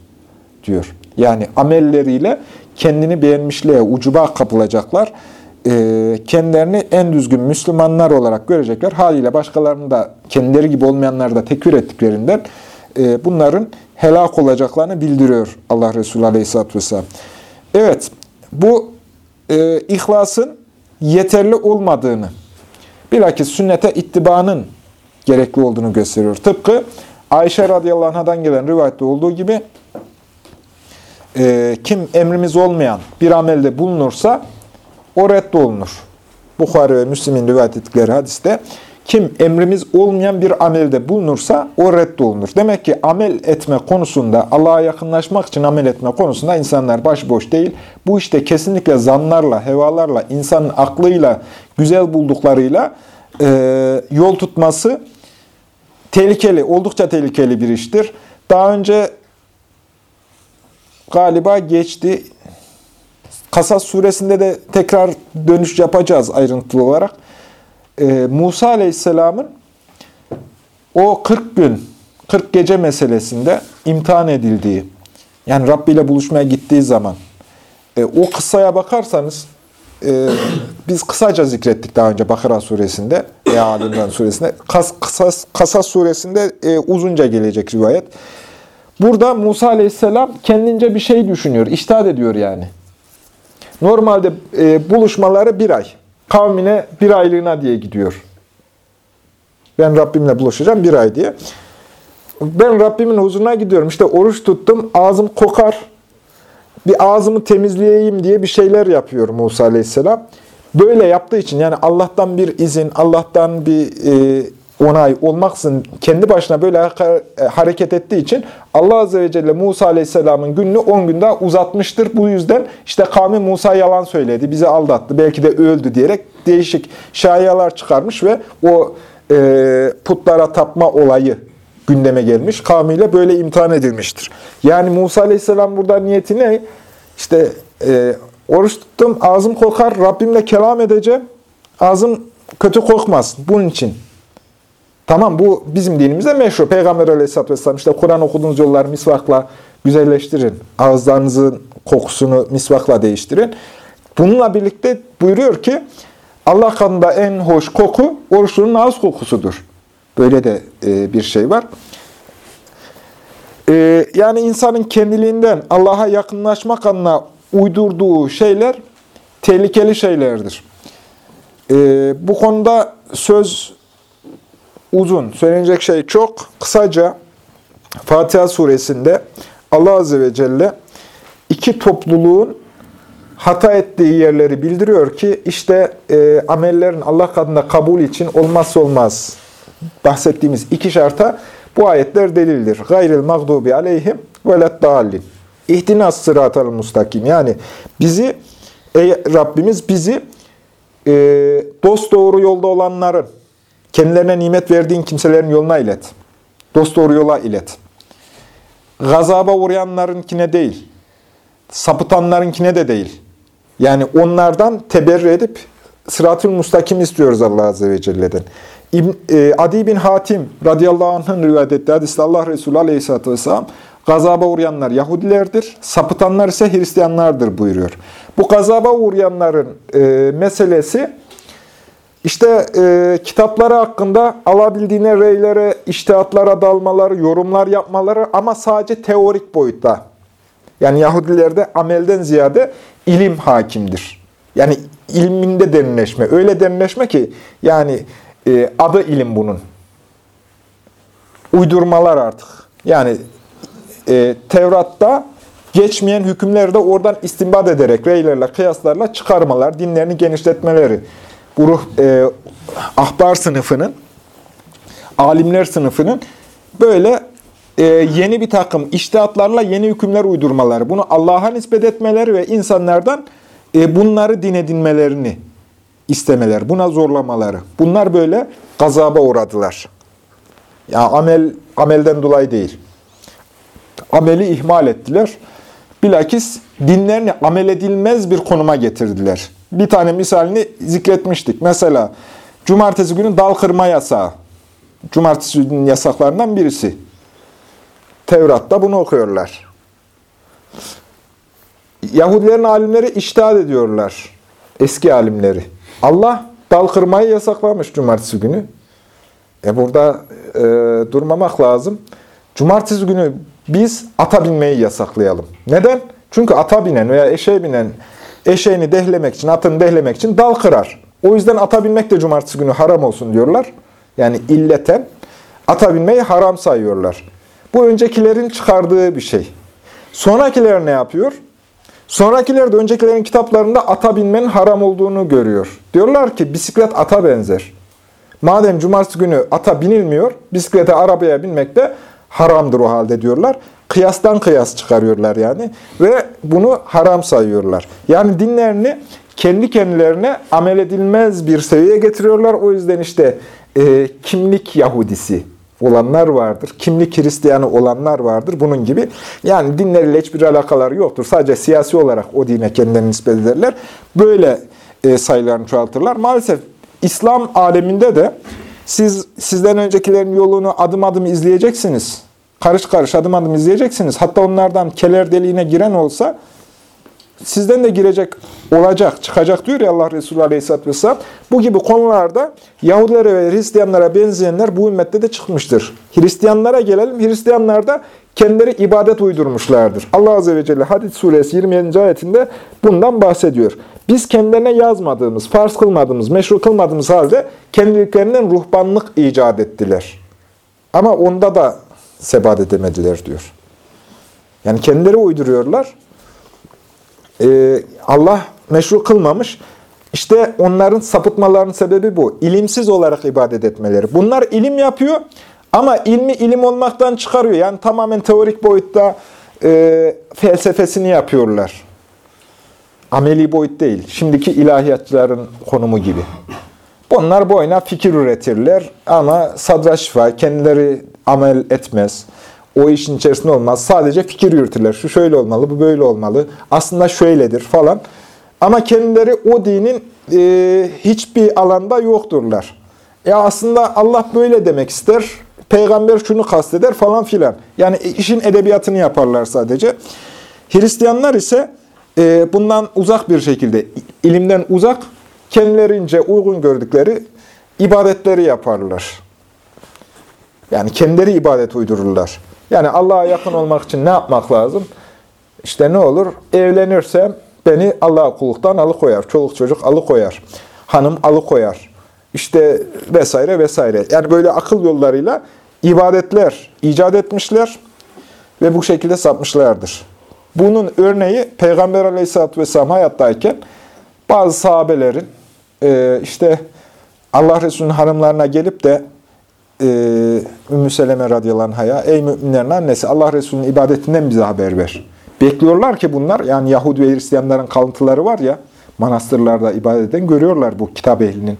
diyor. Yani amelleriyle kendini beğenmişliğe, ucuba kapılacaklar. E, kendilerini en düzgün Müslümanlar olarak görecekler. Haliyle başkalarını da kendileri gibi olmayanları da tekfir ettiklerinden e, bunların helak olacaklarını bildiriyor Allah Resulü Aleyhisselatü Vesselam. Evet, bu e, ihlasın yeterli olmadığını, bilakis sünnete ittibanın gerekli olduğunu gösteriyor. Tıpkı Ayşe radıyallahu anh'dan gelen rivayette olduğu gibi e, kim emrimiz olmayan bir amelde bulunursa o reddolunur. Bukhari ve Müslim'in rivayet ettikleri hadiste kim emrimiz olmayan bir amelde bulunursa o reddolunur. Demek ki amel etme konusunda, Allah'a yakınlaşmak için amel etme konusunda insanlar başboş değil. Bu işte kesinlikle zanlarla, hevalarla, insanın aklıyla, güzel bulduklarıyla e, yol tutması tehlikeli, oldukça tehlikeli bir iştir. Daha önce galiba geçti. Kasas suresinde de tekrar dönüş yapacağız ayrıntılı olarak. Ee, Musa Aleyhisselam'ın o 40 gün, 40 gece meselesinde imtihan edildiği, yani Rabbi ile buluşmaya gittiği zaman, e, o kısaya bakarsanız, e, biz kısaca zikrettik daha önce Bakara suresinde veya Ali suresinde. Kas, Kasas, Kasas suresinde e, uzunca gelecek rivayet. Burada Musa aleyhisselam kendince bir şey düşünüyor, iştahat ediyor yani. Normalde e, buluşmaları bir ay. Kavmine bir aylığına diye gidiyor. Ben Rabbimle buluşacağım bir ay diye. Ben Rabbimin huzuruna gidiyorum. İşte oruç tuttum, ağzım kokar. Bir ağzımı temizleyeyim diye bir şeyler yapıyor Musa aleyhisselam. Böyle yaptığı için yani Allah'tan bir izin, Allah'tan bir e, onay olmaksın kendi başına böyle e, hareket ettiği için Allah Azze ve Celle Musa Aleyhisselam'ın gününü 10 gün uzatmıştır. Bu yüzden işte kavmi Musa yalan söyledi, bizi aldattı, belki de öldü diyerek değişik şayalar çıkarmış ve o e, putlara tapma olayı gündeme gelmiş. Kavmiyle böyle imtihan edilmiştir. Yani Musa Aleyhisselam burada niyeti ne? İşte e, oruç tuttum, ağzım kokar, Rabbimle kelam edeceğim, ağzım kötü kokmaz. Bunun için Tamam bu bizim dinimizde meşru. Peygamber aleyhisselatü vesselam işte Kur'an okuduğunuz yolları misvakla güzelleştirin. Ağızlarınızın kokusunu misvakla değiştirin. Bununla birlikte buyuruyor ki Allah katında en hoş koku oruçlunun ağız kokusudur. Böyle de e, bir şey var. E, yani insanın kendiliğinden Allah'a yakınlaşmak adına uydurduğu şeyler tehlikeli şeylerdir. E, bu konuda söz uzun, söylenecek şey çok. Kısaca Fatiha suresinde Allah Azze ve Celle iki topluluğun hata ettiği yerleri bildiriyor ki işte e, amellerin Allah katında kabul için olmazsa olmaz bahsettiğimiz iki şarta bu ayetler delildir. Gayril mağdubi aleyhim ve leddallin. İhtinas sıratal mustakim. Yani bizi, ey Rabbimiz bizi e, dost doğru yolda olanların, Kendilerine nimet verdiğin kimselerin yoluna ilet. Dost doğru yola ilet. Gazaba uğrayanlarınkine değil, sapıtanlarınkine de değil. Yani onlardan teberrü edip sırat-ı mustakim istiyoruz Allah Azze ve Celle'den. İbn, e, Adi bin Hatim radıyallahu anh'ın rivayet ettiği hadiste Allah Resulü aleyhisselatü vesselam gazaba uğrayanlar Yahudilerdir, sapıtanlar ise Hristiyanlardır buyuruyor. Bu gazaba uğrayanların e, meselesi işte e, kitapları hakkında alabildiğine reylere, iştihatlara dalmaları, yorumlar yapmaları ama sadece teorik boyutta. Yani Yahudilerde amelden ziyade ilim hakimdir. Yani ilminde derinleşme. Öyle derinleşme ki yani e, adı ilim bunun. Uydurmalar artık. Yani e, Tevrat'ta geçmeyen hükümleri de oradan istinbat ederek, reylerle, kıyaslarla çıkarmalar, dinlerini genişletmeleri bu ruh, e, ahbar sınıfının, alimler sınıfının böyle e, yeni bir takım iştihatlarla yeni hükümler uydurmaları, bunu Allah'a nispet etmeleri ve insanlardan e, bunları din edinmelerini istemeler, buna zorlamaları. Bunlar böyle gazaba uğradılar. Ya amel amelden dolayı değil. Ameli ihmal ettiler. Bilakis dinlerini amel edilmez bir konuma getirdiler. Bir tane misalini zikretmiştik. Mesela cumartesi günü dal kırma yasağı. Cumartesi günün yasaklarından birisi. Tevrat'ta bunu okuyorlar. Yahudilerin alimleri iştahat ediyorlar. Eski alimleri. Allah dal kırmayı yasaklamış cumartesi günü. E burada e, durmamak lazım. Cumartesi günü biz ata binmeyi yasaklayalım. Neden? Çünkü ata binen veya eşeğe binen eşeğini dehlemek için, atını dehlemek için dal kırar. O yüzden ata binmek de cumartesi günü haram olsun diyorlar. Yani illeten ata binmeyi haram sayıyorlar. Bu öncekilerin çıkardığı bir şey. Sonrakiler ne yapıyor? Sonrakiler de öncekilerin kitaplarında ata binmenin haram olduğunu görüyor. Diyorlar ki bisiklet ata benzer. Madem cumartesi günü ata binilmiyor, bisiklete, arabaya binmek de haramdır o halde diyorlar. Kıyastan kıyas çıkarıyorlar yani. Ve bunu haram sayıyorlar. Yani dinlerini kendi kendilerine amel edilmez bir seviyeye getiriyorlar. O yüzden işte e, kimlik Yahudisi olanlar vardır. Kimlik Hristiyanı olanlar vardır. Bunun gibi. Yani dinleriyle hiçbir alakaları yoktur. Sadece siyasi olarak o dine kendilerini nispet ederler. Böyle e, sayılarını çoğaltırlar. Maalesef İslam aleminde de siz sizden öncekilerin yolunu adım adım izleyeceksiniz. Karış karış adım adım izleyeceksiniz. Hatta onlardan keler deliğine giren olsa sizden de girecek olacak, çıkacak diyor ya Allah Resulü Aleyhisselatü Vesselam. Bu gibi konularda Yahudilere ve Hristiyanlara benzeyenler bu ümmette de çıkmıştır. Hristiyanlara gelelim. Hristiyanlar da kendileri ibadet uydurmuşlardır. Allah Azze ve Celle Hadid Suresi 27. ayetinde bundan bahsediyor. Biz kendilerine yazmadığımız, farz kılmadığımız, meşru kılmadığımız halde kendiliklerinden ruhbanlık icat ettiler. Ama onda da sebat edemediler diyor. Yani kendileri uyduruyorlar. Ee, Allah meşru kılmamış. İşte onların sapıtmalarının sebebi bu. İlimsiz olarak ibadet etmeleri. Bunlar ilim yapıyor ama ilmi ilim olmaktan çıkarıyor. Yani tamamen teorik boyutta e, felsefesini yapıyorlar. Ameli boyut değil. Şimdiki ilahiyatçıların konumu gibi. Bunlar boyuna fikir üretirler ama sadra şifa, kendileri amel etmez. O işin içerisinde olmaz. Sadece fikir yürütürler. Şu şöyle olmalı, bu böyle olmalı. Aslında şöyledir falan. Ama kendileri o dinin e, hiçbir alanda yokturlar. Ya aslında Allah böyle demek ister, peygamber şunu kasteder falan filan. Yani işin edebiyatını yaparlar sadece. Hristiyanlar ise e, bundan uzak bir şekilde, ilimden uzak, kendilerince uygun gördükleri ibadetleri yaparlar. Yani kendileri ibadet uydururlar. Yani Allah'a yakın olmak için ne yapmak lazım? İşte ne olur? Evlenirsem beni Allah'a kulluktan alıkoyar. Çoluk çocuk alıkoyar. Hanım alıkoyar. İşte vesaire vesaire. Yani böyle akıl yollarıyla ibadetler icat etmişler ve bu şekilde sapmışlardır. Bunun örneği Peygamber Aleyhisselatü Vesselam hayattayken bazı sahabelerin e, işte Allah Resulü'nün hanımlarına gelip de e, Ümmü Seleme radıyallahu anh'a ey müminlerin annesi Allah Resulü'nün ibadetinden bize haber ver. Bekliyorlar ki bunlar yani Yahudi ve Hristiyanların kalıntıları var ya manastırlarda ibadet eden görüyorlar bu kitap ehlinin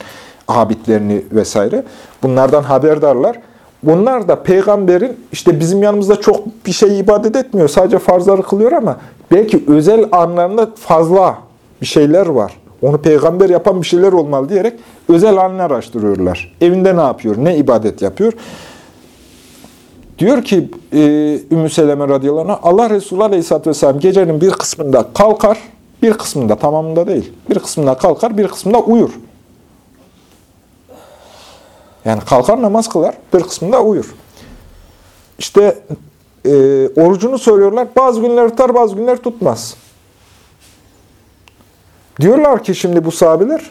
abidlerini vesaire. Bunlardan haberdarlar. Bunlar da peygamberin işte bizim yanımızda çok bir şey ibadet etmiyor. Sadece farzları kılıyor ama belki özel anlarında fazla bir şeyler var. Onu peygamber yapan bir şeyler olmalı diyerek özel anını araştırıyorlar. Evinde ne yapıyor, ne ibadet yapıyor. Diyor ki e, Ümmü Seleme radıyallahu anh, Allah Resulü aleyhisselatü vesselam gecenin bir kısmında kalkar, bir kısmında tamamında değil, bir kısmında kalkar, bir kısmında uyur. Yani kalkar namaz kılar, bir kısmında uyur. İşte e, orucunu soruyorlar, bazı günler tutar, bazı günler tutmaz. Diyorlar ki şimdi bu sahabeler,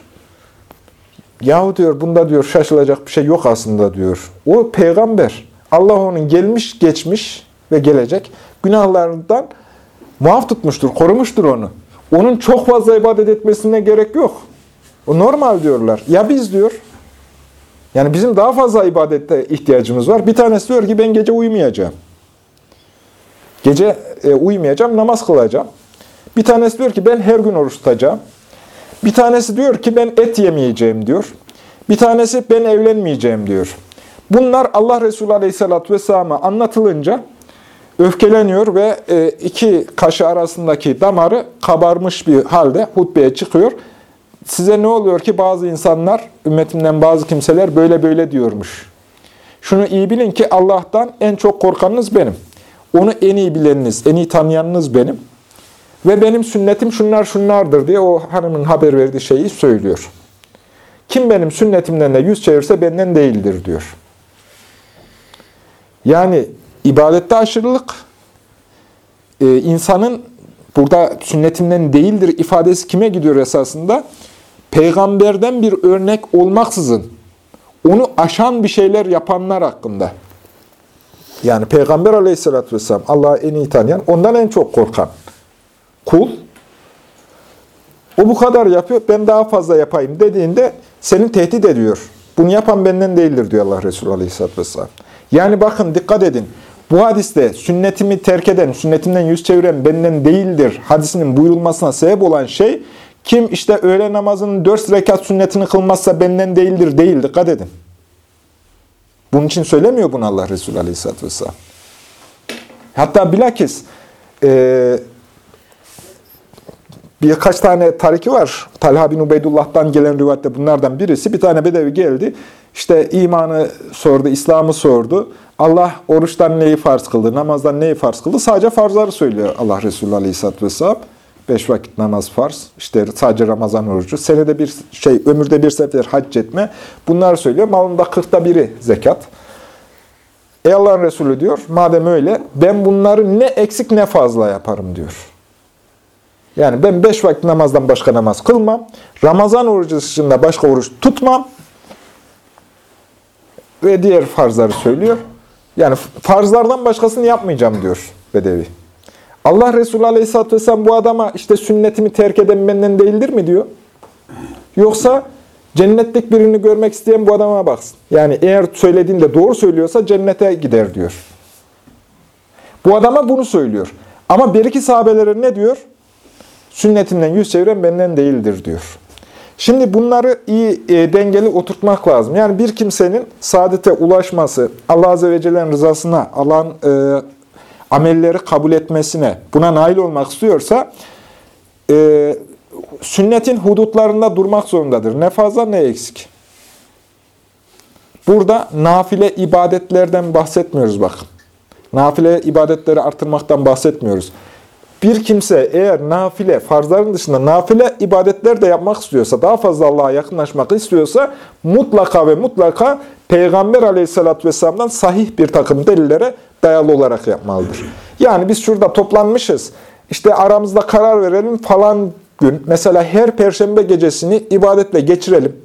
yahu diyor bunda diyor şaşılacak bir şey yok aslında diyor. O peygamber. Allah onun gelmiş, geçmiş ve gelecek günahlarından muaf tutmuştur, korumuştur onu. Onun çok fazla ibadet etmesine gerek yok. O normal diyorlar. Ya biz diyor, yani bizim daha fazla ibadette ihtiyacımız var. Bir tanesi diyor ki ben gece uyumayacağım. Gece e, uyumayacağım, namaz kılacağım. Bir tanesi diyor ki ben her gün oruç tutacağım. Bir tanesi diyor ki ben et yemeyeceğim diyor. Bir tanesi ben evlenmeyeceğim diyor. Bunlar Allah Resulü Aleyhisselatü Vesselam'a anlatılınca öfkeleniyor ve e, iki kaşı arasındaki damarı kabarmış bir halde hutbeye çıkıyor. Size ne oluyor ki bazı insanlar, ümmetimden bazı kimseler böyle böyle diyormuş. Şunu iyi bilin ki Allah'tan en çok korkanınız benim. Onu en iyi bileniniz, en iyi tanıyanınız benim. Ve benim sünnetim şunlar şunlardır diye o hanımın haber verdiği şeyi söylüyor. Kim benim sünnetimden de yüz çevirse benden değildir diyor. Yani ibadette aşırılık, e, insanın burada sünnetimden değildir ifadesi kime gidiyor esasında? Peygamberden bir örnek olmaksızın onu aşan bir şeyler yapanlar hakkında. Yani Peygamber aleyhissalatü vesselam Allah'ı en iyi tanıyan, ondan en çok korkan kul. O bu kadar yapıyor, ben daha fazla yapayım dediğinde seni tehdit ediyor. Bunu yapan benden değildir diyor Allah Resulü aleyhissalatü vesselam. Yani bakın dikkat edin. Bu hadiste sünnetimi terk eden, sünnetimden yüz çeviren benden değildir hadisinin buyurulmasına sebep olan şey kim işte öğle namazının dört rekat sünnetini kılmazsa benden değildir değil. Dikkat edin. Bunun için söylemiyor bunu Allah Resulü Aleyhisselatü Vesselam. Hatta bilakis e, birkaç tane tariki var. Talha bin Ubeydullah'tan gelen rivayette bunlardan birisi. Bir tane bedevi geldi. İşte imanı sordu, İslam'ı sordu. Allah oruçtan neyi farz kıldı, namazdan neyi farz kıldı? Sadece farzları söylüyor Allah Resulü Aleyhisselatü Vesselam. Beş vakit namaz farz, işte sadece Ramazan orucu, senede bir şey, ömürde bir sefer hac etme. Bunları söylüyor. Malında kırkta biri zekat. Ey Allah'ın Resulü diyor, madem öyle, ben bunları ne eksik ne fazla yaparım diyor. Yani ben beş vakit namazdan başka namaz kılmam. Ramazan orucu dışında başka oruç tutmam. Ve diğer farzları söylüyor. Yani farzlardan başkasını yapmayacağım diyor Bedevi. Allah Resulü Aleyhisselatü Vesselam bu adama işte sünnetimi terk eden benden değildir mi diyor. Yoksa cennetlik birini görmek isteyen bu adama baksın. Yani eğer söylediğinde doğru söylüyorsa cennete gider diyor. Bu adama bunu söylüyor. Ama bir iki sahabelere ne diyor? Sünnetimden yüz çeviren benden değildir diyor. Şimdi bunları iyi e, dengeli oturtmak lazım. Yani bir kimsenin saadete ulaşması, Allah Azze ve Celle'nin rızasına, Allah'ın e, amelleri kabul etmesine, buna nail olmak istiyorsa, e, sünnetin hudutlarında durmak zorundadır. Ne fazla ne eksik. Burada nafile ibadetlerden bahsetmiyoruz bakın. Nafile ibadetleri artırmaktan bahsetmiyoruz. Bir kimse eğer nafile, farzların dışında nafile ibadetler de yapmak istiyorsa, daha fazla Allah'a yakınlaşmak istiyorsa mutlaka ve mutlaka Peygamber aleyhissalatü vesselam'dan sahih bir takım delillere dayalı olarak yapmalıdır. Yani biz şurada toplanmışız, işte aramızda karar verelim falan gün, mesela her perşembe gecesini ibadetle geçirelim.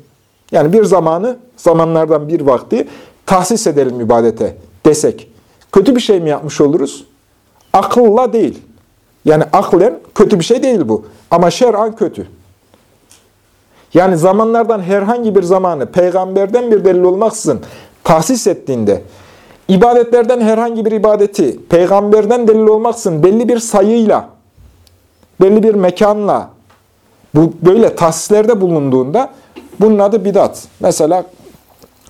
Yani bir zamanı, zamanlardan bir vakti tahsis edelim ibadete desek. Kötü bir şey mi yapmış oluruz? Akılla değil. Yani aklen kötü bir şey değil bu. Ama şer'an kötü. Yani zamanlardan herhangi bir zamanı peygamberden bir delil olmaksızın tahsis ettiğinde, ibadetlerden herhangi bir ibadeti peygamberden delil olmaksızın belli bir sayıyla, belli bir mekanla, bu böyle tahsislerde bulunduğunda bunun adı bidat. Mesela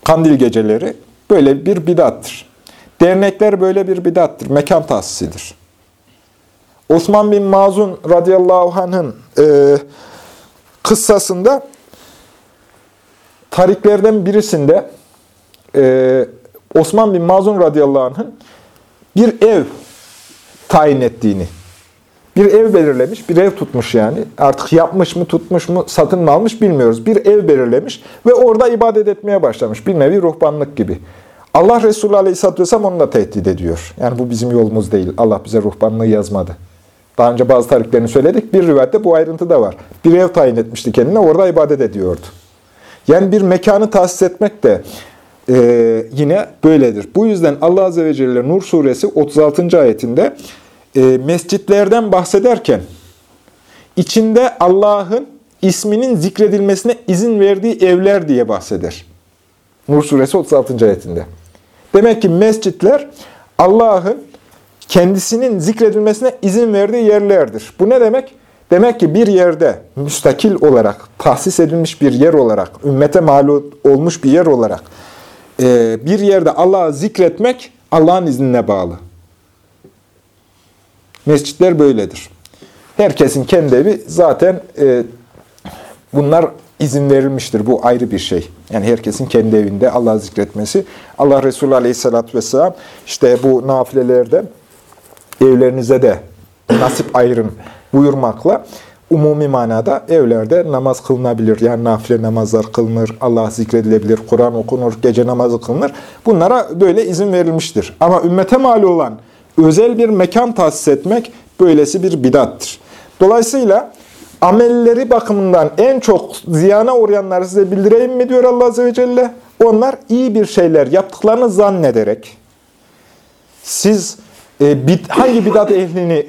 kandil geceleri böyle bir bidattır. Dernekler böyle bir bidattır. Mekan tahsisidir. Osman bin Mazun radıyallahu anh'ın e, kıssasında tariklerden birisinde e, Osman bin Mazun radıyallahu anh'ın bir ev tayin ettiğini, bir ev belirlemiş, bir ev tutmuş yani. Artık yapmış mı, tutmuş mu, satın mı almış bilmiyoruz. Bir ev belirlemiş ve orada ibadet etmeye başlamış. Bir nevi ruhbanlık gibi. Allah Resulü Aleyhisselatü Vesselam onu da tehdit ediyor. Yani bu bizim yolumuz değil. Allah bize ruhbanlığı yazmadı. Daha önce bazı tarihlerini söyledik. Bir rivayette bu ayrıntı da var. Bir ev tayin etmişti kendine, orada ibadet ediyordu. Yani bir mekanı tahsis etmek de e, yine böyledir. Bu yüzden Allah Azze ve Celle Nur suresi 36. ayetinde e, mescitlerden bahsederken içinde Allah'ın isminin zikredilmesine izin verdiği evler diye bahseder. Nur suresi 36. ayetinde. Demek ki mescitler Allah'ın kendisinin zikredilmesine izin verdiği yerlerdir. Bu ne demek? Demek ki bir yerde müstakil olarak, tahsis edilmiş bir yer olarak, ümmete mal olmuş bir yer olarak e, bir yerde Allah'ı zikretmek Allah'ın iznine bağlı. Mescitler böyledir. Herkesin kendi evi zaten e, bunlar izin verilmiştir. Bu ayrı bir şey. Yani herkesin kendi evinde Allah'ı zikretmesi. Allah Resulü Aleyhisselatü Vesselam işte bu nafilelerde evlerinize de nasip ayırın buyurmakla umumi manada evlerde namaz kılınabilir. Yani nafile namazlar kılınır, Allah zikredilebilir, Kur'an okunur, gece namazı kılınır. Bunlara böyle izin verilmiştir. Ama ümmete mali olan özel bir mekan tahsis etmek böylesi bir bidattır. Dolayısıyla amelleri bakımından en çok ziyana uğrayanları size bildireyim mi diyor Allah Azze ve Celle. Onlar iyi bir şeyler yaptıklarını zannederek siz e, bid, hangi bidat ehlini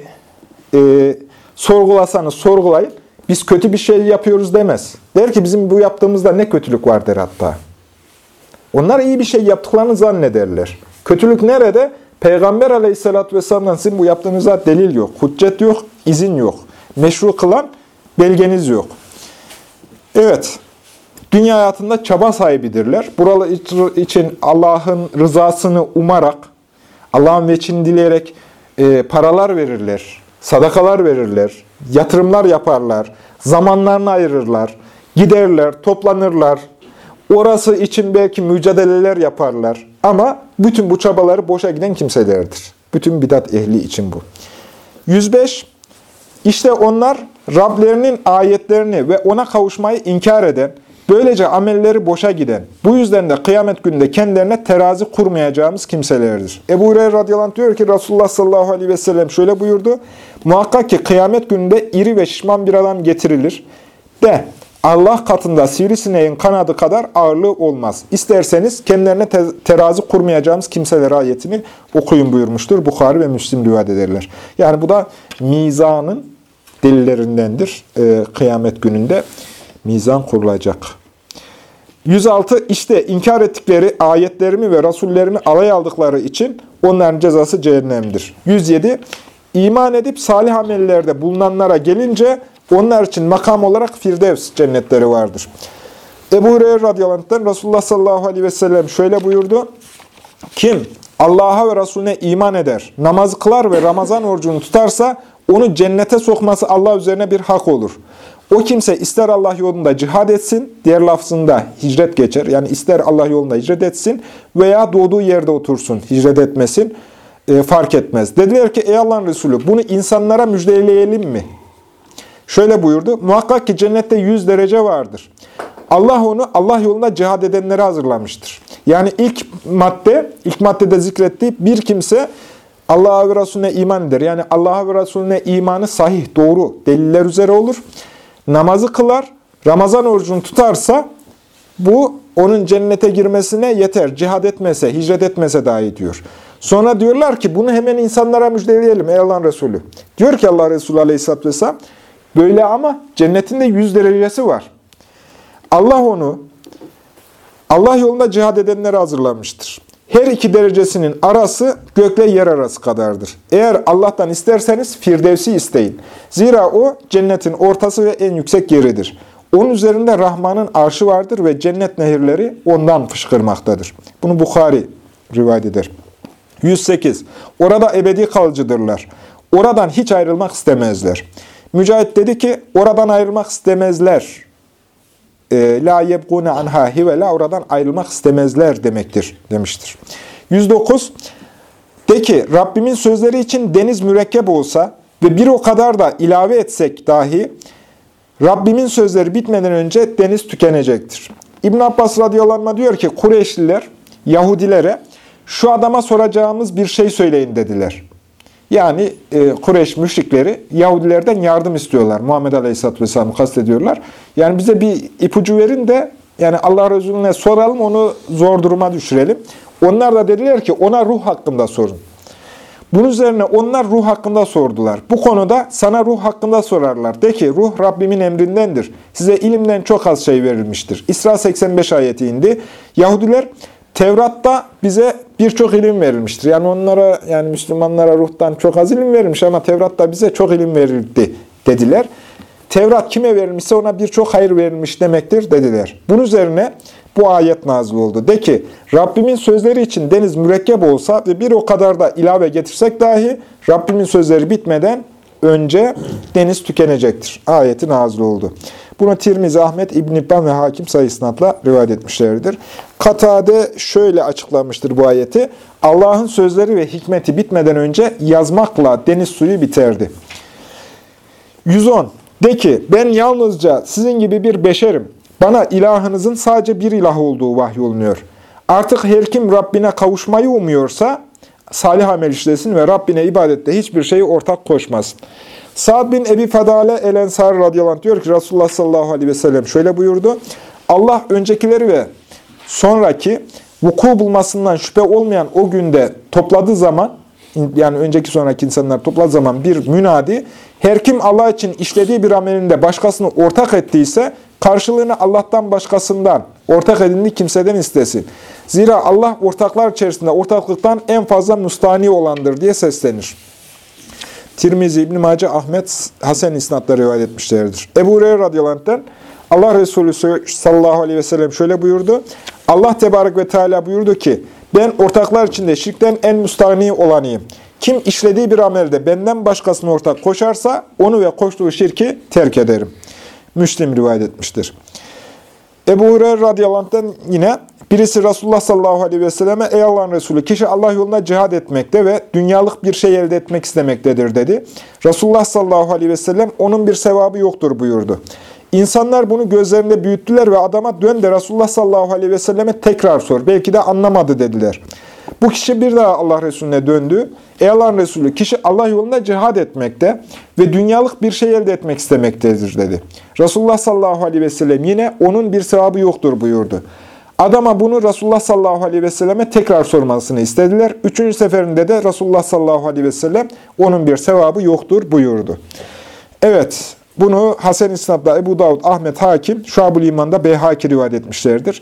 e, sorgulasanız sorgulayın. Biz kötü bir şey yapıyoruz demez. Der ki bizim bu yaptığımızda ne kötülük var der hatta. Onlar iyi bir şey yaptıklarını zannederler. Kötülük nerede? Peygamber aleyhissalatü vesselam'dan sizin bu yaptığınıza delil yok, hüccet yok, izin yok. Meşru kılan belgeniz yok. Evet, dünya hayatında çaba sahibidirler. Buralı için Allah'ın rızasını umarak, Allah'ın veçini dileyerek e, paralar verirler, sadakalar verirler, yatırımlar yaparlar, zamanlarını ayırırlar, giderler, toplanırlar. Orası için belki mücadeleler yaparlar. Ama bütün bu çabaları boşa giden kimselerdir. Bütün bidat ehli için bu. 105. İşte onlar Rablerinin ayetlerini ve ona kavuşmayı inkar eden, böylece amelleri boşa giden, bu yüzden de kıyamet gününde kendilerine terazi kurmayacağımız kimselerdir. Ebu Hureyre radıyallahu diyor ki Resulullah sallallahu aleyhi ve sellem şöyle buyurdu. Muhakkak ki kıyamet gününde iri ve şişman bir adam getirilir. De Allah katında sivrisineğin kanadı kadar ağırlığı olmaz. İsterseniz kendilerine te terazi kurmayacağımız kimseler ayetini okuyun buyurmuştur. Bukhari ve Müslim rivayet ederler. Yani bu da mizanın delillerindendir. Ee, kıyamet gününde mizan kurulacak. 106. İşte inkar ettikleri ayetlerimi ve rasullerimi alay aldıkları için onların cezası cehennemdir. 107. İman edip salih amellerde bulunanlara gelince onlar için makam olarak Firdevs cennetleri vardır. Ebu Hureyre radıyallahu anh'tan Resulullah sallallahu aleyhi ve sellem şöyle buyurdu. Kim Allah'a ve Resulüne iman eder, namaz kılar ve Ramazan orucunu tutarsa onu cennete sokması Allah üzerine bir hak olur. O kimse ister Allah yolunda cihad etsin, diğer lafzında hicret geçer. Yani ister Allah yolunda hicret etsin veya doğduğu yerde otursun, hicret etmesin, e, fark etmez. Dediler ki ey Allah'ın Resulü bunu insanlara müjdeleyelim mi? Şöyle buyurdu, muhakkak ki cennette 100 derece vardır. Allah onu Allah yolunda cihad edenlere hazırlamıştır. Yani ilk madde, ilk maddede zikrettiği bir kimse Allah'a ve Resulüne iman eder. Yani Allah'a ve Resulüne imanı sahih, doğru, deliller üzere olur. Namazı kılar, Ramazan orucunu tutarsa bu onun cennete girmesine yeter. Cihad etmese, hicret etmese dahi diyor. Sonra diyorlar ki bunu hemen insanlara müjdeleyelim ey Allah'ın Resulü. Diyor ki Allah Resulü Aleyhisselatü Vesselam böyle ama cennetin de yüz derecesi var. Allah onu Allah yolunda cihad edenlere hazırlamıştır. Her iki derecesinin arası gökle yer arası kadardır. Eğer Allah'tan isterseniz Firdevs'i isteyin. Zira o cennetin ortası ve en yüksek yeridir. Onun üzerinde Rahman'ın arşı vardır ve cennet nehirleri ondan fışkırmaktadır. Bunu Bukhari rivayet eder. 108. Orada ebedi kalıcıdırlar. Oradan hiç ayrılmak istemezler. Mücahit dedi ki, oradan ayrılmak istemezler. E, la yebgune anha hivela oradan ayrılmak istemezler demektir demiştir. 109. De ki Rabbimin sözleri için deniz mürekkep olsa ve bir o kadar da ilave etsek dahi Rabbimin sözleri bitmeden önce deniz tükenecektir. İbn Abbas radıyallahu diyor ki Kureyşliler Yahudilere şu adama soracağımız bir şey söyleyin dediler. Yani e, Kureyş müşrikleri Yahudilerden yardım istiyorlar. Muhammed Aleyhisselatü Vesselam'ı kastediyorlar. Yani bize bir ipucu verin de yani Allah Resulüne soralım onu zor duruma düşürelim. Onlar da dediler ki ona ruh hakkında sorun. Bunun üzerine onlar ruh hakkında sordular. Bu konuda sana ruh hakkında sorarlar. De ki ruh Rabbimin emrindendir. Size ilimden çok az şey verilmiştir. İsra 85 ayeti indi. Yahudiler Tevrat'ta bize birçok ilim verilmiştir. Yani onlara, yani Müslümanlara ruhtan çok az ilim verilmiş ama Tevrat'ta bize çok ilim verildi dediler. Tevrat kime verilmişse ona birçok hayır verilmiş demektir dediler. Bunun üzerine bu ayet nazil oldu. De ki Rabbimin sözleri için deniz mürekkep olsa ve bir o kadar da ilave getirsek dahi Rabbimin sözleri bitmeden önce deniz tükenecektir. Ayeti nazil oldu. Bunu Tirmizi, Ahmet, İbn İbban ve Hakim sayısınatla rivayet etmişlerdir. Katade şöyle açıklamıştır bu ayeti. Allah'ın sözleri ve hikmeti bitmeden önce yazmakla deniz suyu biterdi. 110. De ki ben yalnızca sizin gibi bir beşerim. Bana ilahınızın sadece bir ilah olduğu vahyolunuyor. Artık her kim Rabbine kavuşmayı umuyorsa salih amel işlesin ve Rabbine ibadette hiçbir şeyi ortak koşmasın. Sa'd bin Ebi Fadale el-Ensar radıyallahu diyor ki Resulullah sallallahu aleyhi ve sellem şöyle buyurdu. Allah öncekileri ve sonraki vuku bulmasından şüphe olmayan o günde topladığı zaman yani önceki sonraki insanlar topladığı zaman bir münadi her kim Allah için işlediği bir amelinde başkasını ortak ettiyse karşılığını Allah'tan başkasından ortak edindiği kimseden istesin. Zira Allah ortaklar içerisinde ortaklıktan en fazla müstani olandır diye seslenir. Tirmizi, İbn-i Mace, Ahmet, Hasan isnatla rivayet etmişlerdir. Ebu Hureyre radıyallahu Allah Resulü sallallahu aleyhi ve sellem şöyle buyurdu. Allah tebarek ve teala buyurdu ki, ben ortaklar içinde şirkten en müstahni olanıyım. Kim işlediği bir amelde benden başkasını ortak koşarsa onu ve koştuğu şirki terk ederim. Müslim rivayet etmiştir. Ebu Hureyre radıyallahu yine birisi Resulullah sallallahu aleyhi ve selleme ey Allah'ın Resulü kişi Allah yolunda cihad etmekte ve dünyalık bir şey elde etmek istemektedir dedi. Resulullah sallallahu aleyhi ve sellem onun bir sevabı yoktur buyurdu. İnsanlar bunu gözlerinde büyüttüler ve adama dön de Resulullah sallallahu aleyhi ve selleme tekrar sor. Belki de anlamadı dediler. Bu kişi bir daha Allah Resulüne döndü. Ey Allah'ın Resulü, kişi Allah yolunda cihad etmekte ve dünyalık bir şey elde etmek istemektedir dedi. Resulullah sallallahu aleyhi ve sellem yine onun bir sevabı yoktur buyurdu. Adama bunu Resulullah sallallahu aleyhi ve selleme tekrar sormasını istediler. Üçüncü seferinde de Resulullah sallallahu aleyhi ve sellem onun bir sevabı yoktur buyurdu. Evet, bunu Hasan İsnad'da Ebu Davud, Ahmet Hakim, Şuab-ül İman'da Beyhaki rivayet etmişlerdir.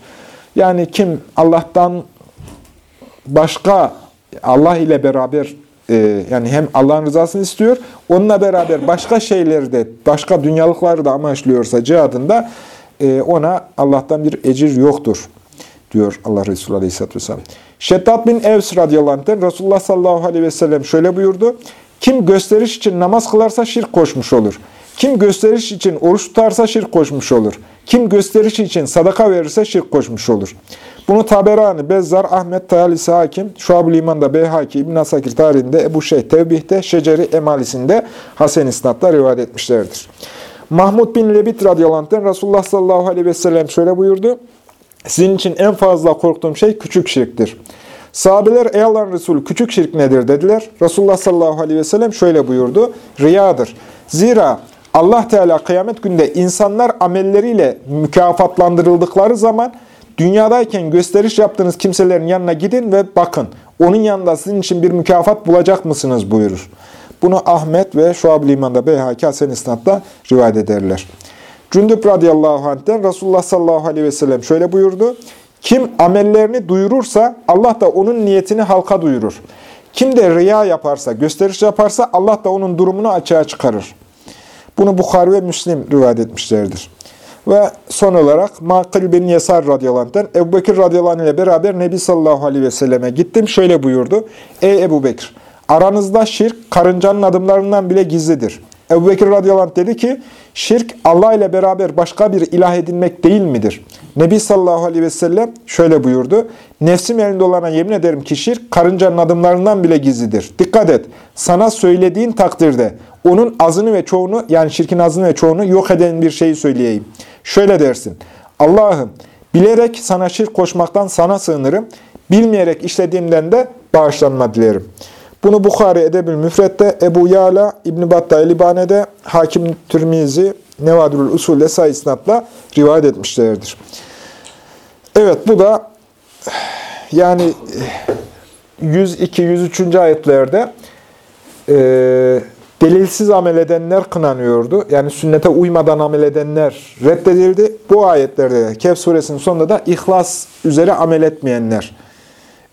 Yani kim Allah'tan başka, Allah ile beraber e, yani hem Allah'ın rızasını istiyor, onunla beraber başka şeyleri de, başka dünyalıkları da amaçlıyorsa cihadında e, ona Allah'tan bir ecir yoktur diyor Allah Resulü Aleyhisselatü Vesselam. Şeddat bin Evs radıyallahu anh'ten Resulullah sallallahu aleyhi ve sellem şöyle buyurdu. Kim gösteriş için namaz kılarsa şirk koşmuş olur. Kim gösteriş için oruç tutarsa şirk koşmuş olur. Kim gösteriş için sadaka verirse şirk koşmuş olur. Bunu Taberani, Bezzar, Ahmet, Tayalisi Hakim, Şuab-ı Liman'da Beyhaki, İbn Asakir tarihinde, Ebu Şeyh Tevbih'te, Şeceri Emalisinde Hasen İsnat'ta rivayet etmişlerdir. Mahmud bin Lebit radıyallahu Resulullah sallallahu aleyhi ve sellem şöyle buyurdu. Sizin için en fazla korktuğum şey küçük şirktir. Sahabeler ey Allah'ın Resulü küçük şirk nedir dediler. Resulullah sallallahu aleyhi ve sellem şöyle buyurdu. Riyadır. Zira Allah Teala kıyamet günde insanlar amelleriyle mükafatlandırıldıkları zaman dünyadayken gösteriş yaptığınız kimselerin yanına gidin ve bakın. Onun yanında sizin için bir mükafat bulacak mısınız buyurur. Bunu Ahmet ve Şuab-ı Liman'da Beyhaki Hasen İsnad'da rivayet ederler. Cündüp radıyallahu anh'ten Resulullah sallallahu aleyhi ve sellem şöyle buyurdu. Kim amellerini duyurursa Allah da onun niyetini halka duyurur. Kim de riya yaparsa, gösteriş yaparsa Allah da onun durumunu açığa çıkarır. Bunu Bukhari ve Müslim rivayet etmişlerdir. Ve son olarak Makil bin Yesar radıyallahu Ebu Bekir radıyallahu ile beraber Nebi sallallahu aleyhi ve selleme gittim. Şöyle buyurdu. Ey Ebu Bekir, aranızda şirk karıncanın adımlarından bile gizlidir. Ebu Bekir radıyallahu dedi ki, şirk Allah ile beraber başka bir ilah edinmek değil midir? Nebi sallallahu aleyhi ve sellem şöyle buyurdu. Nefsim elinde olana yemin ederim ki şirk karıncanın adımlarından bile gizlidir. Dikkat et, sana söylediğin takdirde onun azını ve çoğunu yani şirkin azını ve çoğunu yok eden bir şeyi söyleyeyim. Şöyle dersin. Allah'ım bilerek sana şirk koşmaktan sana sığınırım. Bilmeyerek işlediğimden de bağışlanma dilerim. Bunu Bukhari Edebül Müfret'te, Ebu Yala, İbn-i Battah Libane'de, Hakim Türmizi, Nevadül Usul'de sayısınatla rivayet etmişlerdir. Evet bu da yani 102-103. ayetlerde e, delilsiz amel edenler kınanıyordu. Yani sünnete uymadan amel edenler reddedildi. Bu ayetlerde de Kehf suresinin sonunda da ihlas üzere amel etmeyenler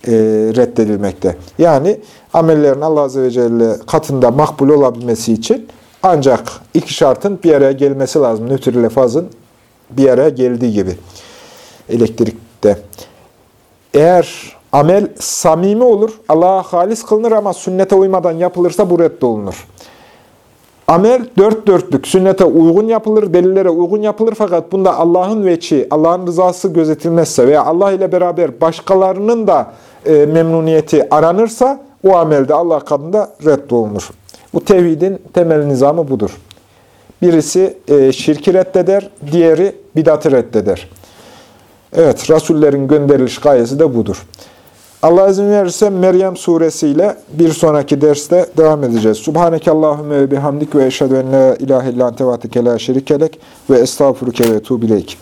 e, reddedilmekte. Yani amellerin Allah Azze ve Celle katında makbul olabilmesi için Ancak iki şartın bir araya gelmesi lazım. Nötr ile fazın bir araya geldiği gibi elektrikte. Eğer amel samimi olur, Allah'a halis kılınır ama sünnete uymadan yapılırsa bu reddolunur. Amel dört dörtlük, sünnete uygun yapılır, delillere uygun yapılır fakat bunda Allah'ın veçi, Allah'ın rızası gözetilmezse veya Allah ile beraber başkalarının da e, memnuniyeti aranırsa o amelde Allah katında reddolunur. Bu tevhidin temel nizamı budur. Birisi e, şirki reddeder, diğeri bidatı reddeder. Evet, Rasullerin gönderiliş gayesi de budur. Allah izin verirse Meryem suresiyle bir sonraki derste devam edeceğiz. Subhaneke Allahümme ve bihamdik ve eşhedü en la ilahe illan tevatike la şerikelek ve estağfuruke ve tuğbileyk.